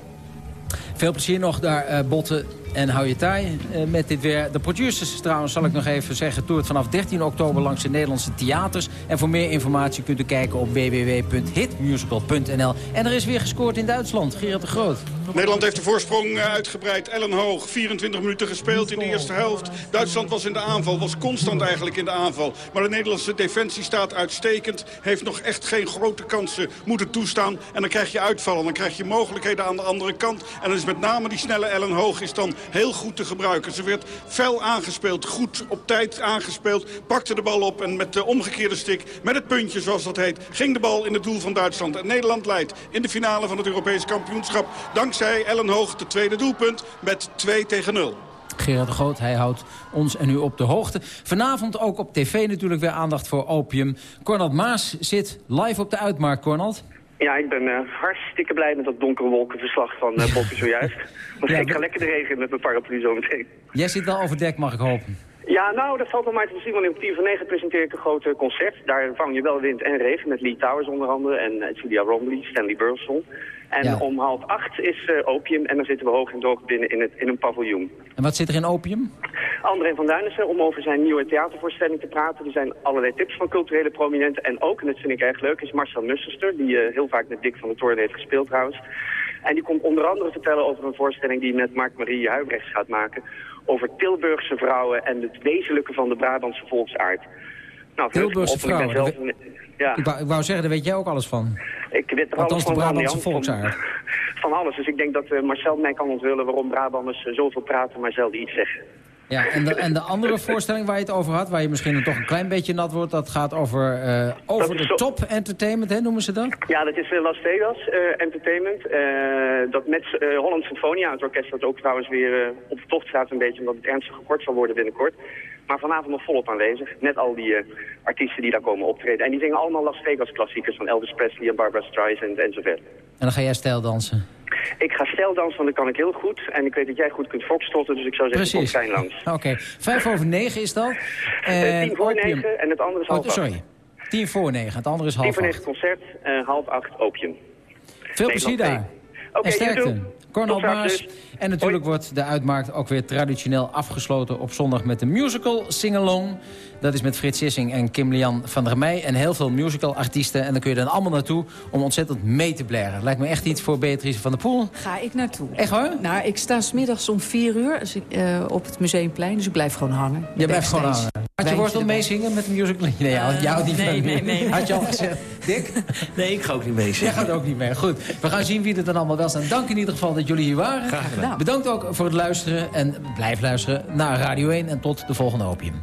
S7: Veel plezier nog daar, uh, Botten en hou je taai uh, met dit weer. De producers trouwens, zal ik nog even zeggen... toert vanaf 13 oktober langs de Nederlandse theaters. En voor meer informatie kunt u kijken op www.hitmusical.nl. En er is weer gescoord in Duitsland. Gerard de Groot.
S8: Nederland heeft de voorsprong uitgebreid. Ellen Hoog, 24 minuten gespeeld in de eerste helft. Duitsland was in de aanval, was constant eigenlijk in de aanval. Maar de Nederlandse defensie staat uitstekend. Heeft nog echt geen grote kansen moeten toestaan. En dan krijg je uitvallen, dan krijg je mogelijkheden aan de andere kant. En dan is met name die snelle Ellen Hoog is dan heel goed te gebruiken. Ze werd fel aangespeeld, goed op tijd aangespeeld. Pakte de bal op en met de omgekeerde stick, met het puntje zoals dat heet... ging de bal in het doel van Duitsland. En Nederland leidt in de finale van het Europees kampioenschap... dankzij Ellen Hoog de tweede doelpunt met 2 tegen 0.
S7: Gerard de Groot, hij houdt ons en u op de hoogte. Vanavond ook op tv natuurlijk weer aandacht voor opium. Cornald Maas zit live op de uitmarkt, Cornald.
S16: Ja, ik ben uh, hartstikke blij met dat donkere wolkenverslag van uh, zojuist. Want ja, ik ga lekker de regen met mijn paraplu zo meteen.
S7: Jij zit wel overdekt, mag ik hopen.
S16: Ja, nou, dat valt wel mij te zien, want op 10 van 9 presenteer ik een groot concert. Daar vang je wel wind en regen, met Lee Towers onder andere en uh, Julia Romley, Stanley Burleson. En ja. om half acht is uh, opium en dan zitten we hoog en droog binnen in, het, in een paviljoen.
S7: En wat zit er in opium?
S16: André van Duinissen, om over zijn nieuwe theatervoorstelling te praten. Er zijn allerlei tips van culturele prominenten. En ook, en dat vind ik erg leuk, is Marcel Mussenster, die uh, heel vaak met Dick van der Toorn heeft gespeeld trouwens. En die komt onder andere vertellen over een voorstelling die met Mark-Marie Huibrechts gaat maken. Over Tilburgse vrouwen en het wezenlijke van de Brabantse volksaard.
S7: Nou, Tilburgse vrouwen?
S16: Zelf, ja.
S7: ik, wou, ik wou zeggen, daar weet jij ook alles van.
S16: Ik weet er
S7: Althans
S16: alles
S7: de
S16: van
S7: Brabantse volksaard.
S16: Van, van, alles. Dus ik denk dat uh, Marcel mij kan onthullen waarom Brabanders uh, zoveel praten, maar zelden iets zeggen.
S7: Ja, en de, en de andere voorstelling waar je het over had, waar je misschien toch een klein beetje nat wordt, dat gaat over, uh, over de top entertainment, hè, noemen ze dat?
S16: Ja, dat is Las Vegas Entertainment. dat met Holland Symfonia, het orkest dat ook trouwens weer op de tocht staat een beetje, omdat het ernstig gekort zal worden binnenkort. Maar vanavond nog volop aanwezig. Net al die uh, artiesten die daar komen optreden. En die zingen allemaal Las Vegas klassiekers van Elvis Presley en Barbara Streisand enzovoort.
S7: En dan ga jij stijldansen?
S16: Ik ga stijldansen, want dat kan ik heel goed. En ik weet dat jij goed kunt foxtrotten, dus ik zou zeggen,
S7: Precies.
S16: kom klein langs.
S7: Oké, okay. vijf over negen is dat.
S16: En uh, tien voor opium. negen en het andere is half
S7: oh, sorry. Tien voor negen, het andere is half
S16: Tien voor negen concert, uh, half acht opium.
S7: Veel plezier daar.
S16: Okay,
S7: en sterkte. Cornel
S16: Maas.
S7: Dus. En natuurlijk Hoi. wordt de uitmarkt ook weer traditioneel afgesloten op zondag met de musical Singalong. Dat is met Frits Sissing en Kim Lian van der Meij en heel veel musicalartiesten. En dan kun je dan allemaal naartoe om ontzettend mee te blaren. Lijkt me echt iets voor Beatrice van der Poel.
S11: Ga ik naartoe.
S7: Echt hoor?
S11: Nou, ik sta smiddags om vier uur uh, op het Museumplein, dus ik blijf gewoon hangen.
S7: Je blijft gewoon hangen. Had je wortel meezingen met de musical? Nee, jou, jou niet
S10: nee,
S7: van-
S10: nee, nee.
S7: Had je al gezegd, Dick?
S10: Nee, ik ga ook niet mee.
S7: Jij gaat ook niet mee. Goed, we gaan zien wie er dan allemaal wel staan. Dank in ieder geval dat jullie hier waren.
S10: Graag gedaan.
S7: Bedankt ook voor het luisteren. En blijf luisteren naar Radio 1. En tot de volgende Opium.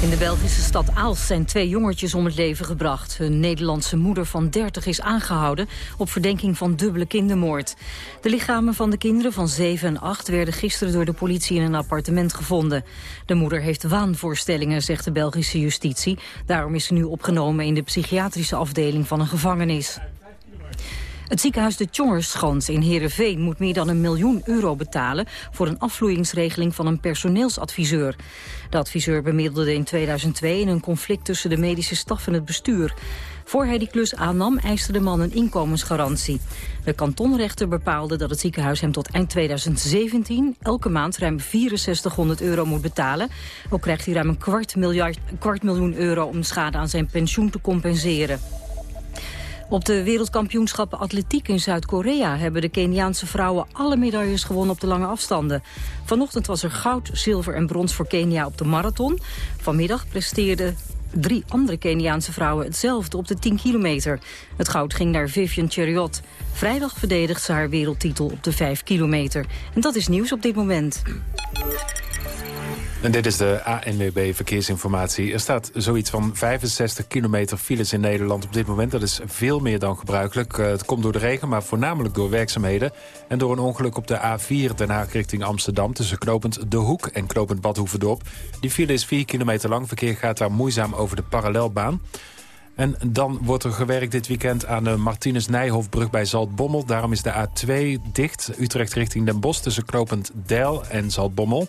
S17: In de Belgische stad Aalst zijn twee jongertjes om het leven gebracht. Hun Nederlandse moeder van 30 is aangehouden op verdenking van dubbele kindermoord. De lichamen van de kinderen van 7 en 8 werden gisteren door de politie in een appartement gevonden. De moeder heeft waanvoorstellingen, zegt de Belgische justitie. Daarom is ze nu opgenomen in de psychiatrische afdeling van een gevangenis. Het ziekenhuis de Tjongerschans in Heerenveen moet meer dan een miljoen euro betalen voor een afvloeingsregeling van een personeelsadviseur. De adviseur bemiddelde in 2002 in een conflict tussen de medische staf en het bestuur. Voor hij die klus aannam, eiste de man een inkomensgarantie. De kantonrechter bepaalde dat het ziekenhuis hem tot eind 2017 elke maand ruim 6400 euro moet betalen. Ook krijgt hij ruim een kwart, miljard, kwart miljoen euro om de schade aan zijn pensioen te compenseren. Op de wereldkampioenschappen atletiek in Zuid-Korea... hebben de Keniaanse vrouwen alle medailles gewonnen op de lange afstanden. Vanochtend was er goud, zilver en brons voor Kenia op de marathon. Vanmiddag presteerden drie andere Keniaanse vrouwen hetzelfde op de 10 kilometer. Het goud ging naar Vivian Cheriot. Vrijdag verdedigt ze haar wereldtitel op de 5 kilometer. En dat is nieuws op dit moment.
S2: En dit is de ANWB Verkeersinformatie. Er staat zoiets van 65 kilometer files in Nederland op dit moment. Dat is veel meer dan gebruikelijk. Eh, Het komt door de regen, maar voornamelijk door werkzaamheden. En door een ongeluk op de A4 Den Haag richting Amsterdam... tussen knopend De Hoek en knopend Badhoevedorp. Die file is 4 kilometer lang. Verkeer gaat daar moeizaam over de parallelbaan. En dan wordt er gewerkt dit weekend aan de Martinus-Nijhofbrug bij Zaltbommel. Daarom is de A2 dicht, Utrecht richting Den Bosch... tussen knopend Deil en Zaltbommel.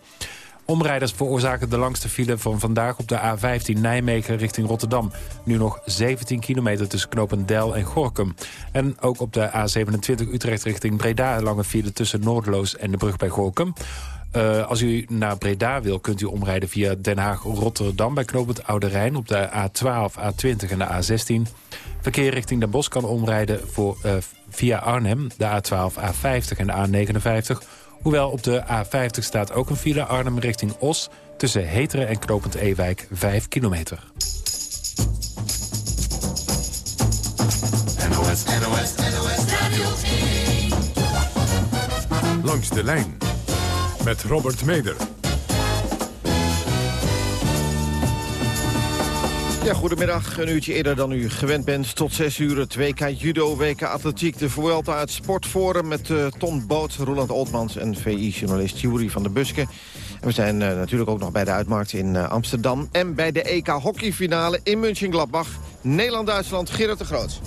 S2: Omrijders veroorzaken de langste file van vandaag op de A15 Nijmegen richting Rotterdam. Nu nog 17 kilometer tussen Knopendel en Gorkum. En ook op de A27 Utrecht richting Breda een lange file tussen Noordloos en de brug bij Gorkum. Eh, als u naar Breda wil, kunt u omrijden via Den Haag-Rotterdam... bij knooppunt Oude Rijn op de A12, A20 en de A16. Verkeer richting Den Bosch kan omrijden voor, eh, via Arnhem... de A12, A50 en de A59... Hoewel op de A50 staat ook een file Arnhem richting Os... tussen Heteren en Knopend Ewijk 5 kilometer.
S6: NOS, NOS, NOS Radio Langs de lijn met Robert Meder.
S18: Ja, goedemiddag. Een uurtje eerder dan u gewend bent. Tot 6 uur het WK Judo, WK Atletiek, de Vuelta uit Sportforum... met uh, Ton Boot, Roland Oltmans en VI-journalist Jury van der Buske. En we zijn uh, natuurlijk ook nog bij de uitmarkt in uh, Amsterdam... en bij de EK hockeyfinale in München-Gladbach. Nederland-Duitsland, Gerard de Groot.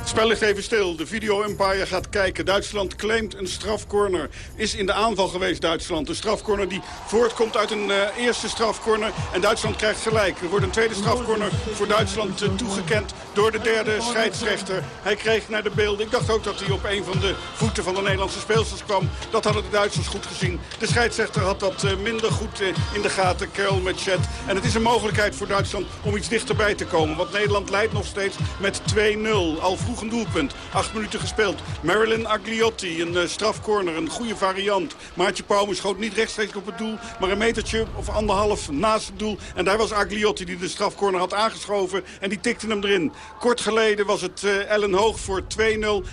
S8: Het spel ligt even stil. De video Empire gaat kijken. Duitsland claimt een strafcorner. Is in de aanval geweest Duitsland. Een strafcorner die voortkomt uit een uh, eerste strafcorner. En Duitsland krijgt gelijk. Er wordt een tweede strafcorner voor Duitsland uh, toegekend door de derde scheidsrechter. Hij kreeg naar de beelden. Ik dacht ook dat hij op een van de voeten van de Nederlandse speelsters kwam. Dat hadden de Duitsers goed gezien. De scheidsrechter had dat uh, minder goed in de gaten. Carol Metchet. En het is een mogelijkheid voor Duitsland om iets dichterbij te komen. Want Nederland leidt nog steeds met 2-0. Al vroeg een doelpunt. Acht minuten gespeeld. Marilyn Agliotti, een uh, strafcorner, een goede variant. Maartje Pauwme schoot niet rechtstreeks op het doel, maar een metertje of anderhalf naast het doel. En daar was Agliotti die de strafcorner had aangeschoven en die tikte hem erin. Kort geleden was het uh, Ellen Hoog voor 2-0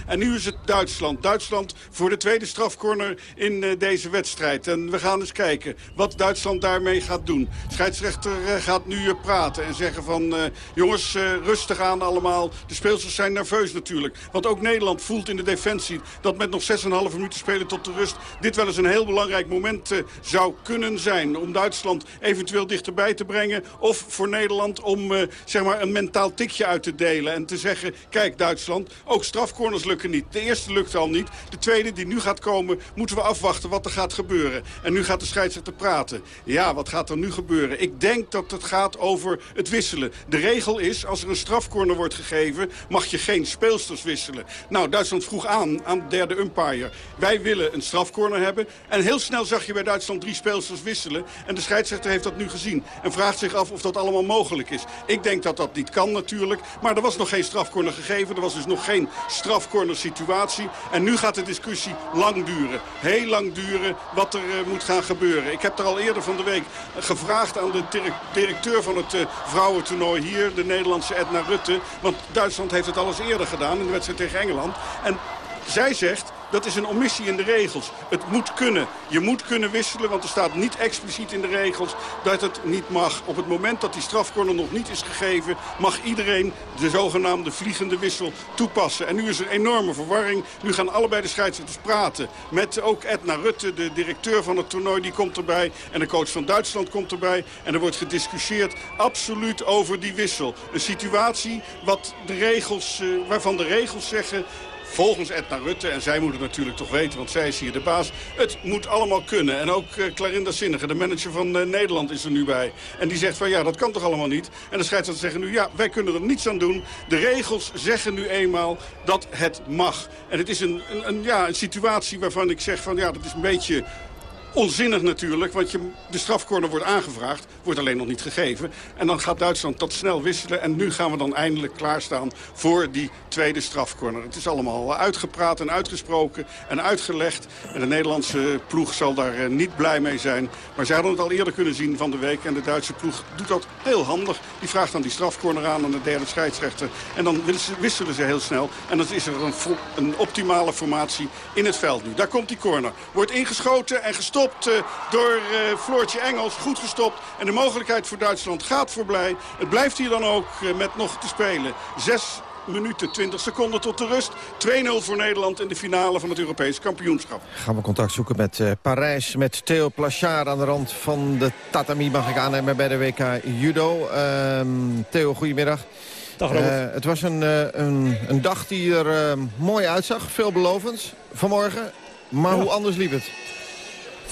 S8: en nu is het Duitsland. Duitsland voor de tweede strafcorner in uh, deze wedstrijd. En we gaan eens kijken wat Duitsland daarmee gaat doen. Scheidsrechter gaat nu praten en zeggen van jongens rustig aan allemaal. De speelsters zijn nerveus natuurlijk. Want ook Nederland voelt in de defensie dat met nog 6,5 minuten spelen tot de rust... dit wel eens een heel belangrijk moment uh, zou kunnen zijn. Om Duitsland eventueel dichterbij te brengen. Of voor Nederland om uh, zeg maar een mentaal tikje uit te delen. En te zeggen, kijk Duitsland, ook strafcorners lukken niet. De eerste lukt al niet. De tweede die nu gaat komen, moeten we afwachten wat er gaat gebeuren. En nu gaat de scheidsrechter praten. Ja, wat gaat er nu gebeuren? Ik denk dat het gaat over het wisselen. De regel is, als er een strafcorner wordt gegeven... mag je geen speelsters wisselen. Nou, Duitsland vroeg aan, aan de derde umpire. Wij willen een strafcorner hebben. En heel snel zag je bij Duitsland drie speelsters wisselen. En de scheidsrechter heeft dat nu gezien. En vraagt zich af of dat allemaal mogelijk is. Ik denk dat dat niet kan natuurlijk. Maar er was nog geen strafcorner gegeven. Er was dus nog geen strafcorner situatie. En nu gaat de discussie lang duren. Heel lang duren wat er uh, moet gaan gebeuren. Ik heb er al eerder van de week gevraagd aan de directeur van het uh, vrouwentoernooi hier. De Nederlandse Edna Rutte. Want Duitsland heeft het al eens eerder gedaan in de wedstrijd tegen Engeland. En zij zegt, dat is een omissie in de regels. Het moet kunnen. Je moet kunnen wisselen, want er staat niet expliciet in de regels dat het niet mag. Op het moment dat die strafcorner nog niet is gegeven... mag iedereen de zogenaamde vliegende wissel toepassen. En nu is er enorme verwarring. Nu gaan allebei de scheidsrechters praten. Met ook Edna Rutte, de directeur van het toernooi, die komt erbij. En de coach van Duitsland komt erbij. En er wordt gediscussieerd absoluut over die wissel. Een situatie wat de regels, uh, waarvan de regels zeggen volgens Edna Rutte, en zij moet het natuurlijk toch weten, want zij is hier de baas. Het moet allemaal kunnen. En ook uh, Clarinda Zinnige, de manager van uh, Nederland, is er nu bij. En die zegt van ja, dat kan toch allemaal niet. En de scheidsrechters zeggen nu ja, wij kunnen er niets aan doen. De regels zeggen nu eenmaal dat het mag. En het is een, een, een ja, een situatie waarvan ik zeg van ja, dat is een beetje Onzinnig natuurlijk, want je, de strafcorner wordt aangevraagd, wordt alleen nog niet gegeven. En dan gaat Duitsland dat snel wisselen en nu gaan we dan eindelijk klaarstaan voor die tweede strafcorner. Het is allemaal uitgepraat en uitgesproken en uitgelegd. En de Nederlandse ploeg zal daar eh, niet blij mee zijn. Maar zij hadden het al eerder kunnen zien van de week en de Duitse ploeg doet dat heel handig. Die vraagt dan die strafcorner aan aan de derde scheidsrechter. En dan wisselen ze heel snel. En dan is er een, een optimale formatie in het veld nu. Daar komt die corner. Wordt ingeschoten en gestopt gestopt uh, door uh, Floortje Engels. Goed gestopt. En de mogelijkheid voor Duitsland gaat voorbij. Het blijft hier dan ook uh, met nog te spelen. Zes minuten 20 seconden tot de rust. 2-0 voor Nederland in de finale van het Europees kampioenschap.
S18: Gaan we contact zoeken met uh, Parijs, met Theo Plachard aan de rand van de tatami mag ik aannemen bij de WK Judo. Uh, Theo, goedemiddag.
S19: Dag Robert. Uh,
S18: het was een, een, een, dag die er mooi uitzag, veelbelovend vanmorgen. Maar ja. hoe anders liep het?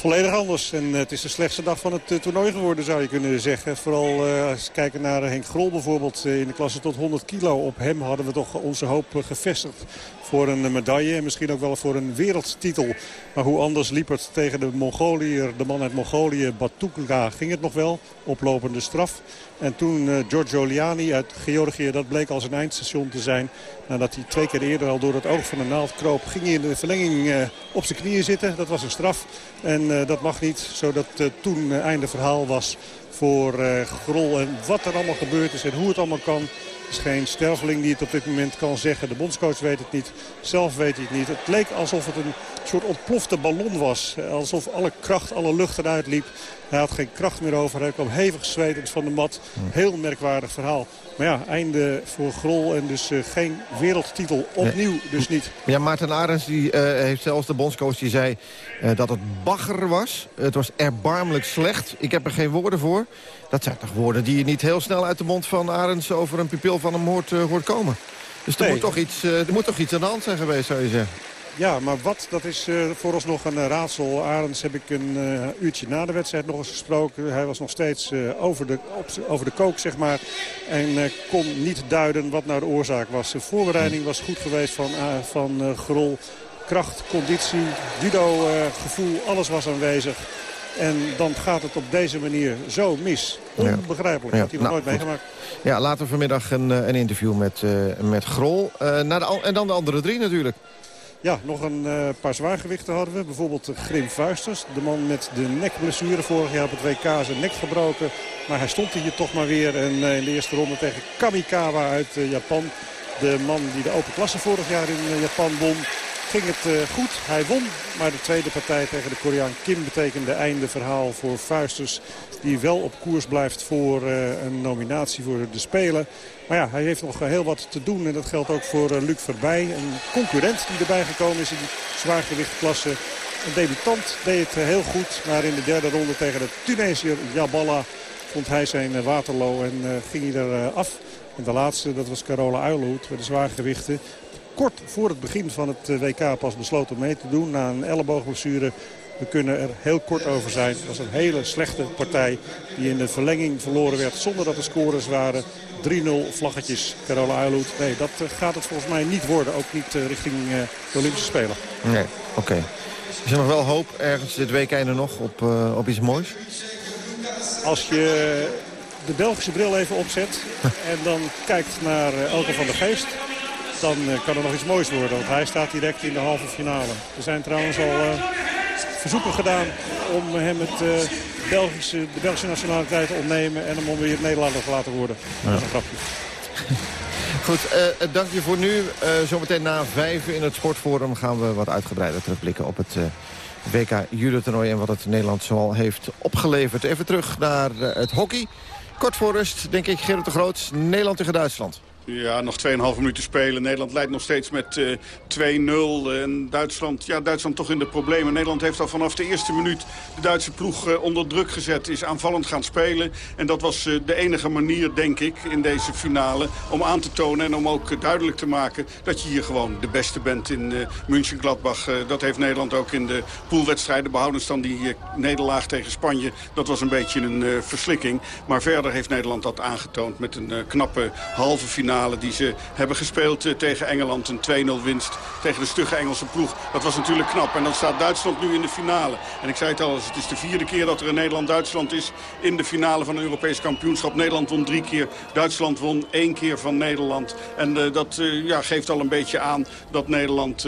S19: Volledig anders. En het is de slechtste dag van het toernooi geworden, zou je kunnen zeggen. Vooral uh, als we kijken naar Henk Grol bijvoorbeeld in de klasse tot 100 kilo. Op hem hadden we toch onze hoop gevestigd voor een medaille. En misschien ook wel voor een wereldtitel. Maar hoe anders liep het tegen de Mongoliër, de man uit Mongolië, Batuka, ging het nog wel. Oplopende straf. En toen uh, Giorgio Liani uit Georgië, dat bleek als een eindstation te zijn. Nadat hij twee keer eerder al door het oog van de naald kroop... ging hij in de verlenging uh, op zijn knieën zitten. Dat was een straf. En uh, dat mag niet, zodat toen einde verhaal was voor Grol. En wat er allemaal gebeurd is en hoe het allemaal kan is geen sterveling die het op dit moment kan zeggen. De bondscoach weet het niet. Zelf weet hij het niet. Het leek alsof het een soort ontplofte ballon was. Alsof alle kracht, alle lucht eruit liep. Hij had geen kracht meer over. Hij kwam hevig zwetend van de mat. Heel merkwaardig verhaal. Maar ja, einde voor Grol en dus uh, geen wereldtitel. Opnieuw dus niet.
S18: Ja, Maarten Arends die, uh, heeft zelfs de bondscoach die zei uh, dat het bagger was. Het was erbarmelijk slecht. Ik heb er geen woorden voor. Dat zijn toch woorden die je niet heel snel uit de mond van Arends... over een pupil van hem hoort, hoort komen. Dus er, nee. moet toch iets, er moet toch iets aan de hand zijn geweest, zou je zeggen.
S19: Ja, maar wat, dat is uh, vooralsnog een raadsel. Arends heb ik een uh, uurtje na de wedstrijd nog eens gesproken. Hij was nog steeds over, de, op, over de kook, zeg maar. En kon niet duiden wat nou de oorzaak was. De voorbereiding was goed geweest van, van Grol. Kracht, conditie, judo-gevoel, alles was aanwezig. En dan gaat het op deze manier zo mis. Onbegrijpelijk. Ja. Had hij nog nou, nooit meegemaakt.
S18: Ja, later vanmiddag een, een interview met, met Grol. naar de, en dan de andere drie natuurlijk.
S19: Ja, nog een uh, paar zwaargewichten hadden we. Bijvoorbeeld Grim Vuisters. De man met de nekblessure vorig jaar op het WK zijn nek gebroken. Maar hij stond hier toch maar weer. En in de eerste ronde tegen Kamikawa uit Japan. De man die de open klasse vorig jaar in Japan won. Ging het uh, goed. Hij won, maar de tweede partij tegen de Koreaan Kim betekende einde verhaal voor Fuisters. Die wel op koers blijft voor uh, een nominatie voor de Spelen. Maar ja, hij heeft nog heel wat te doen. En dat geldt ook voor uh, Luc Verbij. Een concurrent die erbij gekomen is in die zwaargewichtklasse. Een debutant deed het heel goed. Maar in de derde ronde tegen de Tunesiër Jaballa vond hij zijn waterloo en ging hij er af. En de laatste, dat was Carola Uilenhoed bij de zwaargewichten kort voor het begin van het eh, WK pas besloten mee te doen. Na een elleboogblessure. We kunnen er heel kort over zijn. Het was een hele slechte partij die in de verlenging verloren werd zonder dat de scores waren. 3-0 vlaggetjes Carola Uiloed. Nee, dat eh, gaat het volgens mij niet worden. Ook niet eh, richting de Olympische Spelen.
S18: Nee, oké. Is er nog wel hoop ergens dit week er nog op, uh, op iets moois?
S19: Als je de Belgische bril even opzet en dan kijkt naar Elke van der Geest dan eh, kan er nog iets moois worden. Want hij staat direct in de halve finale. Er zijn trouwens al uh, verzoeken gedaan om hem het, uh, Belgische, de Belgische nationaliteit te ontnemen... en hem om weer Nederlander te laten worden. Dat is een grapje.
S18: Goed, uh, dank je voor nu. Zometeen na vijf in het Sportforum gaan we wat uitgebreider terugblikken op het uh, WK judo-toernooi... en wat het Nederland zoal heeft opgeleverd. Even terug naar het hockey. Kort voor rust, denk ik, Gerrit de Groot. Nederland tegen Duitsland.
S8: Ja, nog 2,5 minuten spelen. Nederland leidt nog steeds met uh, eh, 2-0. En Duitsland, ja, Duitsland toch in de problemen. Nederland heeft al vanaf de eerste minuut de Duitse ploeg uh, onder druk gezet. Is aanvallend gaan spelen. En dat was uh, de enige manier, denk ik, in deze finale... om aan te tonen en om ook duidelijk te maken... dat je hier gewoon de beste bent in München-Gladbach. dat heeft Nederland ook in de poolwedstrijden behouden. Dan die nederlaag tegen Spanje. Dat was een beetje een verslikking. Maar verder heeft Nederland dat aangetoond met een knappe halve finale die ze hebben gespeeld eh, tegen Engeland. Een 2-0 winst tegen de stugge Engelse ploeg. Dat was natuurlijk knap. En dan staat Duitsland nu in de finale. En ik zei het al, het is de vierde keer dat er een Nederland-Duitsland is... in de finale van een Europees kampioenschap. Nederland won drie keer, Duitsland won één keer van Nederland. En uh, dat uh, ja, geeft al een beetje aan dat Nederland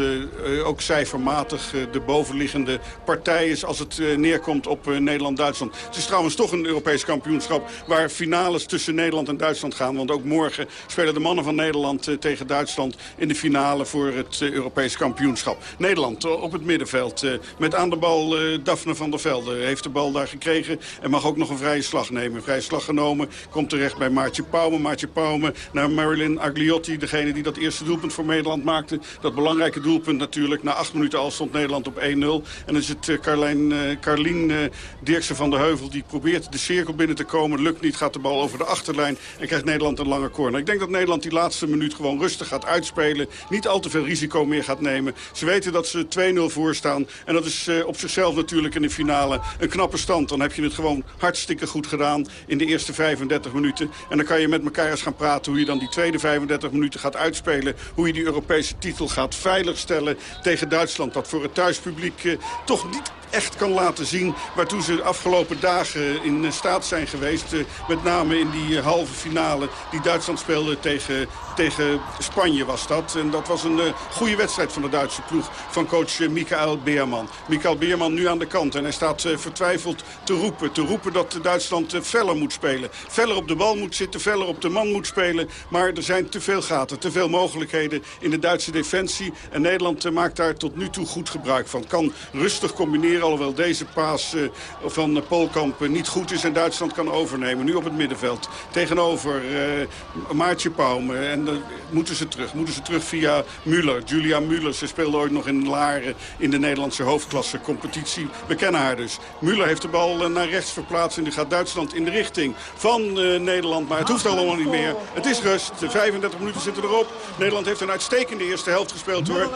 S8: ook cijfermatig de bovenliggende partij is... als het neerkomt op Nederland-Duitsland. Het is trouwens toch een Europees kampioenschap... waar finales tussen Nederland en Duitsland gaan. Want ook morgen spelen de mannen van Nederland eh, tegen Duitsland in de finale voor het eh, Europees kampioenschap. Nederland eh, op het middenveld met aan de bal Daphne van der Velde. Heeft de bal daar gekregen en mag ook nog een vrije slag nemen. Vrije slag genomen, komt terecht bij Maartje Pauwme. Maartje Pauwme naar Marilyn Agliotti, degene die dat eerste doelpunt voor Nederland maakte. Dat belangrijke doelpunt natuurlijk. Na acht minuten al stond Nederland op 1-0. En dan is het Carlijn, Carlien Dirksen van der Heuvel die probeert de cirkel binnen te komen. Lukt niet, gaat de bal over de achterlijn en krijgt Nederland een lange corner. Ik denk dat Nederland Nederland die laatste minuut gewoon rustig gaat uitspelen. Niet al te veel risico meer gaat nemen. Ze weten dat ze 2-0 voor staan. En dat is uh, op zichzelf natuurlijk in de finale een knappe stand. Dan heb je het gewoon hartstikke goed gedaan in de eerste 35 minuten. En dan kan je met elkaar eens gaan praten hoe je dan die tweede 35 minuten gaat uitspelen. Hoe je die Europese titel gaat veiligstellen tegen Duitsland. Dat voor het thuispubliek uh, toch niet echt kan laten zien... waartoe ze de afgelopen dagen in staat zijn geweest. Uh, met name in die uh, halve finale die Duitsland speelde tegen, tegen Spanje was dat. En dat was een goede wedstrijd van de Duitse ploeg van coach Michael Beerman. Michael Beerman nu aan de kant en hij staat vertwijfeld te roepen. Te roepen dat Duitsland feller moet spelen. Feller op de bal moet zitten, feller op de man moet spelen. Maar er zijn te veel gaten, te veel mogelijkheden in de Duitse defensie. En Nederland maakt daar tot nu toe goed gebruik van. Kan rustig combineren Alhoewel deze paas uh, van Polkamp uh, niet goed is en Duitsland kan overnemen. Nu op het middenveld. Tegenover uh, Maartje Pauwme. En dan moeten ze terug. Moeten ze terug via Müller. Julia Müller. Ze speelde ooit nog in Laren in de Nederlandse hoofdklasse competitie. We kennen haar dus. Müller heeft de bal naar rechts verplaatst. En nu gaat Duitsland in de richting van Nederland. Maar het hoeft allemaal niet meer. Het is rust. De 35 minuten zitten erop. Nederland heeft een uitstekende eerste helft gespeeld hoor.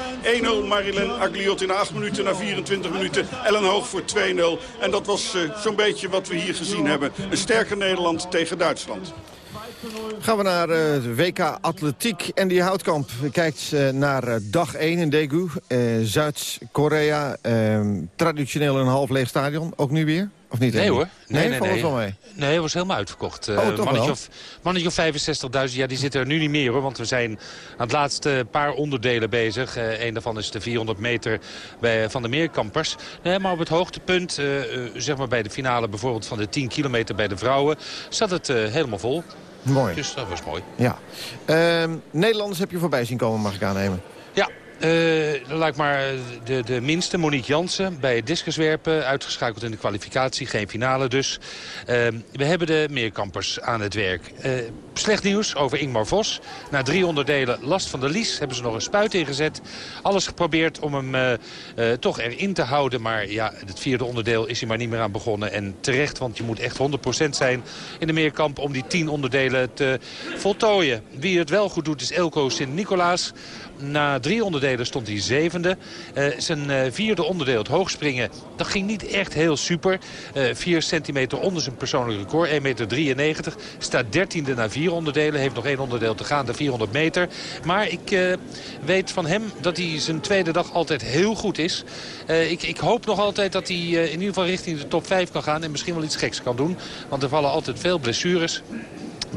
S8: 1-0 Marilyn Agliot in 8 minuten na 24 minuten. Ellen Hoog voor 2-0. En dat was uh, zo'n beetje wat we hier gezien hebben. Een sterker Nederland tegen Duitsland.
S18: Gaan we naar uh, WK Atletiek. En die Houtkamp kijkt uh, naar dag 1 in Daegu. Zuid-Korea. Ehm, traditioneel een half leeg stadion. Ook nu weer? Of niet?
S20: Nee hoor.
S18: Nee,
S20: nee,
S18: nee. nee. wel mee?
S20: Nee, het was helemaal uitverkocht.
S18: Oh, uh,
S20: mannetje, of, mannetje of 65.000, ja, die zitten er nu niet meer hoor. Want we zijn aan het laatste paar onderdelen bezig. Uh, een daarvan is de 400 meter bij, van de meerkampers. Nee, maar op het hoogtepunt, uh, zeg maar bij de finale bijvoorbeeld van de 10 kilometer bij de vrouwen... zat het helemaal vol.
S18: Mooi.
S20: Dus dat was mooi.
S18: Ja. Ehm, Nederlanders heb je voorbij zien komen, mag ik aannemen.
S20: Uh, laat maar de, de minste, Monique Jansen, bij het discuswerpen. Uitgeschakeld in de kwalificatie, geen finale dus. Uh, we hebben de meerkampers aan het werk. Uh, slecht nieuws over Ingmar Vos. Na drie onderdelen last van de lies hebben ze nog een spuit ingezet. Alles geprobeerd om hem toch erin te houden. Maar ja, het vierde onderdeel is hij maar niet meer aan begonnen. En terecht, want je moet echt 100% zijn in de meerkamp om die tien onderdelen te voltooien. Wie het wel goed doet is Elko Sint-Nicolaas. Na drie onderdelen stond hij zevende. Uh, zijn uh, vierde onderdeel, het hoogspringen, dat ging niet echt heel super. Uh, vier centimeter onder zijn persoonlijk record, 1,93 meter. Staat dertiende na vier onderdelen, heeft nog één onderdeel te gaan, de 400 meter. Maar ik weet van hem dat hij zijn tweede dag altijd heel goed is. ik, ik, hoop nog altijd dat hij in ieder geval richting de top 5 kan gaan en misschien wel iets geks kan doen. Want er vallen altijd veel blessures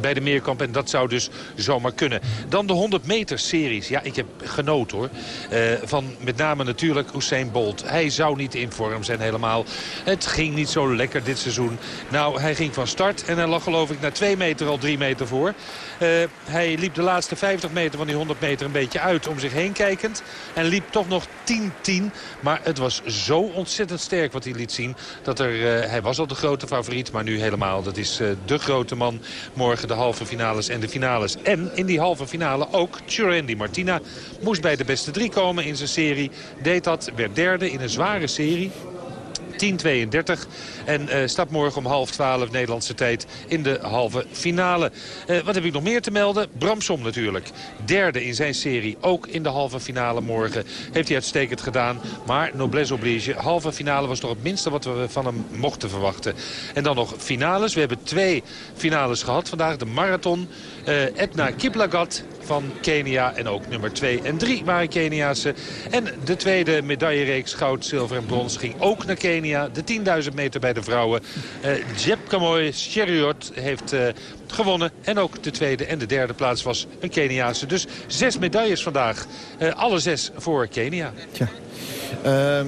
S20: bij de Meerkamp. En dat zou dus zomaar kunnen. Dan de 100 meter series. Ja, ik heb genoten hoor. Uh, van met name natuurlijk Usain Bolt. Hij zou niet in vorm zijn helemaal. Het ging niet zo lekker dit seizoen. Nou, hij ging van start en hij lag geloof ik na 2 meter al 3 meter voor. Uh, hij liep de laatste 50 meter van die 100 meter een beetje uit om zich heen kijkend. En liep toch nog 10-10. Maar het was zo ontzettend sterk wat hij liet zien. Dat er, uh, hij was al de grote favoriet, maar nu helemaal. Dat is de grote man morgen de halve finales en de finales. En in die halve finale ook Churandy Martina moest bij de beste drie komen in zijn serie. Deed dat, werd derde in een zware serie. 10.32. En uh, staat morgen om half 12 Nederlandse tijd in de halve finale. Uh, wat heb ik nog meer te melden? Bramsom natuurlijk. Derde in zijn serie, ook in de halve finale morgen. Heeft hij uitstekend gedaan. Maar noblesse oblige, halve finale was toch het minste wat we van hem mochten verwachten. En dan nog finales. We hebben twee finales gehad vandaag. De marathon. Edna Kiplagat van Kenia. En ook nummer 2 en 3 waren Keniaanse. En de tweede medaillereeks goud, zilver en brons ging ook naar Kenia. De 10.000 meter bij de vrouwen. Uh, Jeb Kamoy heeft uh, gewonnen. En ook de tweede en de derde plaats was een Keniaanse. Dus zes medailles vandaag. Uh, alle zes voor Kenia.
S18: Tja. Uh,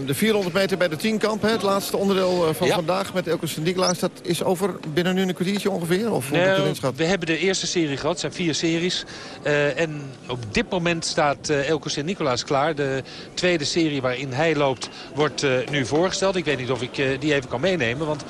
S18: de 400 meter bij de tienkamp, hè, het laatste onderdeel uh, van ja. vandaag met Elke Sint-Nicolaas. Dat is over binnen nu een kwartiertje ongeveer? Of
S20: nee, we hebben de eerste serie gehad, het zijn vier series. Uh, en op dit moment staat Elke Sint-Nicolaas klaar. De tweede serie waarin hij loopt wordt nu voorgesteld. Ik weet niet of ik die even kan meenemen, want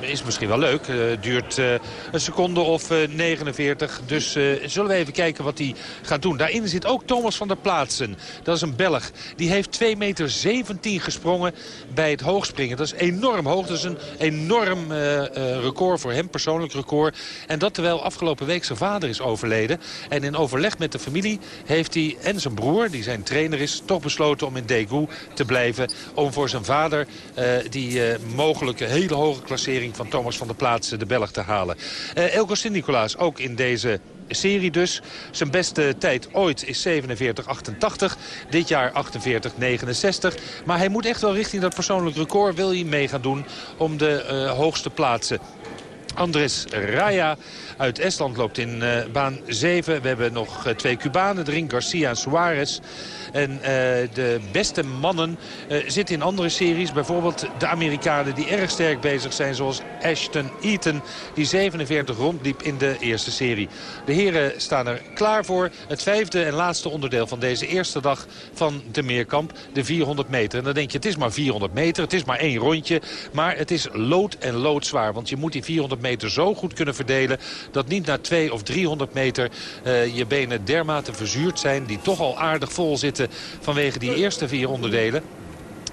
S20: is misschien wel leuk. Het duurt een seconde of 49. Dus zullen we even kijken wat hij gaat doen. Daarin zit ook Thomas van der Plaatsen. Dat is een Belg. Die heeft 2 meter 17 gesprongen bij het hoogspringen. Dat is enorm hoog. Dat is een enorm uh, uh, record voor hem, persoonlijk record. En dat terwijl afgelopen week zijn vader is overleden. En in overleg met de familie heeft hij en zijn broer, die zijn trainer is... toch besloten om in Daegu te blijven. Om voor zijn vader uh, die mogelijke hele hoge klassering van Thomas van der Plaatsen de Belg te halen. Elko Sint-Nicolaas ook in deze serie dus. Zijn beste tijd ooit is 47-88. Dit jaar 48-69. Maar hij moet echt wel richting dat persoonlijk record wil hij mee gaan doen om de uh, hoogste plaatsen. Andres Raya uit Estland loopt in uh, baan 7. We hebben nog uh, twee Cubanen erin, Garcia en Suarez. En uh, de beste mannen zitten in andere series. Bijvoorbeeld de Amerikanen die erg sterk bezig zijn. Zoals Ashton Eaton die 47 rondliep in de eerste serie. De heren staan er klaar voor. Het vijfde en laatste onderdeel van deze eerste dag van de Meerkamp. De 400 meter. En dan denk je het is maar 400 meter. Het is maar één rondje. Maar het is lood en loodzwaar. Want je moet die 400 meter zo goed kunnen verdelen. Dat niet na 200 of 300 meter uh, je benen dermate verzuurd zijn. Die toch al aardig vol zitten vanwege die eerste vier onderdelen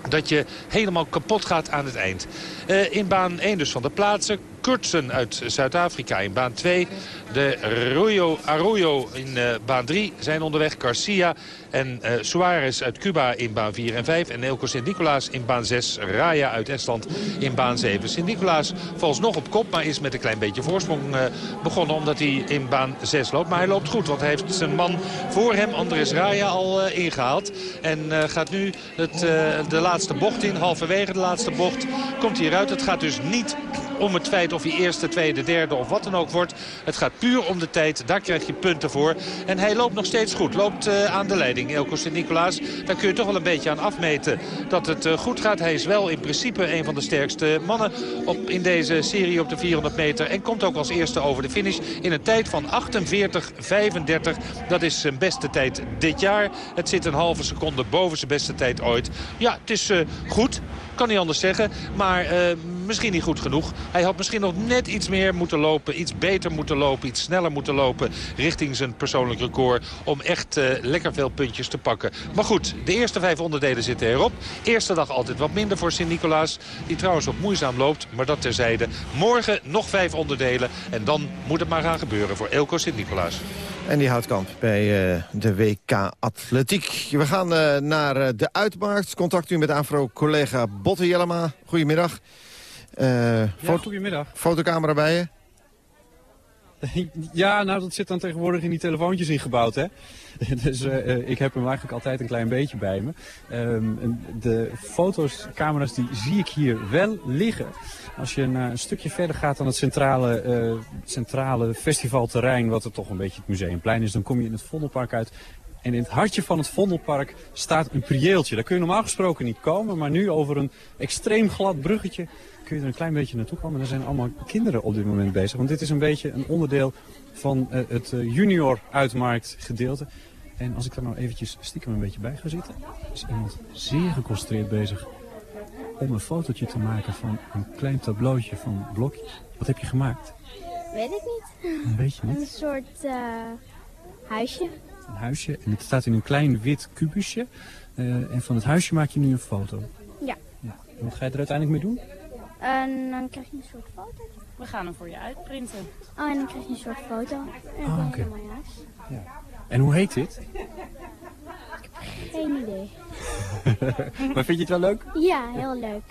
S20: dat je helemaal kapot gaat aan het eind. Uh, in baan 1 dus van de plaatsen. Kurtsen uit Zuid-Afrika in baan 2. De Arroyo, Arroyo in uh, baan 3 zijn onderweg. Garcia en uh, Suarez uit Cuba in baan 4 en 5. En Elko Sint-Nicolaas in baan 6. Raya uit Estland in baan 7. Sint-Nicolaas valt nog op kop, maar is met een klein beetje voorsprong uh, begonnen. Omdat hij in baan 6 loopt. Maar hij loopt goed, want hij heeft zijn man voor hem, Andres Raya, al ingehaald. En gaat nu het, de laatste bocht in. Halverwege de laatste bocht komt hij eruit. Het gaat dus niet om het feit of hij eerste, tweede, derde of wat dan ook wordt. Het gaat puur om de tijd. Daar krijg je punten voor. En hij loopt nog steeds goed. Loopt uh, aan de leiding. Elko Sint-Nicolaas. Daar kun je toch wel een beetje aan afmeten dat het uh, goed gaat. Hij is wel in principe een van de sterkste mannen op, in deze serie op de 400 meter. En komt ook als eerste over de finish in een tijd van 48-35. Dat is zijn beste tijd dit jaar. Het zit een halve seconde boven zijn beste tijd ooit. Ja, het is uh, goed. Kan niet anders zeggen. Maar uh, misschien niet goed genoeg. Hij had misschien nog net iets meer moeten lopen. Iets beter moeten lopen. Iets sneller moeten lopen. Richting zijn persoonlijk record. Om echt uh, lekker veel puntjes te pakken. Maar goed, de eerste vijf onderdelen zitten erop. Eerste dag altijd wat minder voor Sint-Nicolaas. Die trouwens ook moeizaam loopt. Maar dat terzijde. Morgen nog vijf onderdelen. En dan moet het maar gaan gebeuren voor Elko Sint-Nicolaas.
S18: En die houdt kamp bij uh, de WK Atletiek. We gaan uh, naar uh, de uitmarkt. Contact u met AFRO-collega Botte Jellema. Goedemiddag.
S13: ja, goedemiddag.
S18: Fotocamera bij je?
S13: Ja, nou dat zit dan tegenwoordig in die telefoontjes ingebouwd, hè. Dus uh, ik heb hem eigenlijk altijd een klein beetje bij me. Um, de foto's, camera's, die zie ik hier wel liggen. Als je een, een stukje verder gaat dan het centrale, uh, centrale festivalterrein, wat er toch een beetje het museumplein is, dan kom je in het Vondelpark uit. En in het hartje van het Vondelpark staat een prieeltje. Daar kun je normaal gesproken niet komen, maar nu over een extreem glad bruggetje kun je er een klein beetje naartoe komen. Er zijn allemaal kinderen op dit moment bezig. Want dit is een beetje een onderdeel van uh, het junior uitmarkt gedeelte. En als ik daar nou eventjes stiekem een beetje bij ga zitten... is iemand zeer geconcentreerd bezig om een fotootje te maken van een klein tableautje van blokjes. Wat heb je gemaakt?
S21: Weet ik niet.
S13: Weet je niet?
S21: Een soort uh, huisje.
S13: Een huisje en het staat in een klein wit kubusje. en van het huisje maak je nu een foto.
S21: Ja.
S13: ja. En wat ga je er uiteindelijk mee doen?
S21: En dan krijg je een soort foto.
S22: We gaan hem voor je uitprinten.
S21: Oh, en dan krijg je een soort foto. En dan
S13: oh, okay.
S21: je mijn huis.
S13: Ja. En hoe heet dit?
S21: Ik heb geen idee.
S13: maar vind je het wel leuk?
S21: Ja, heel leuk.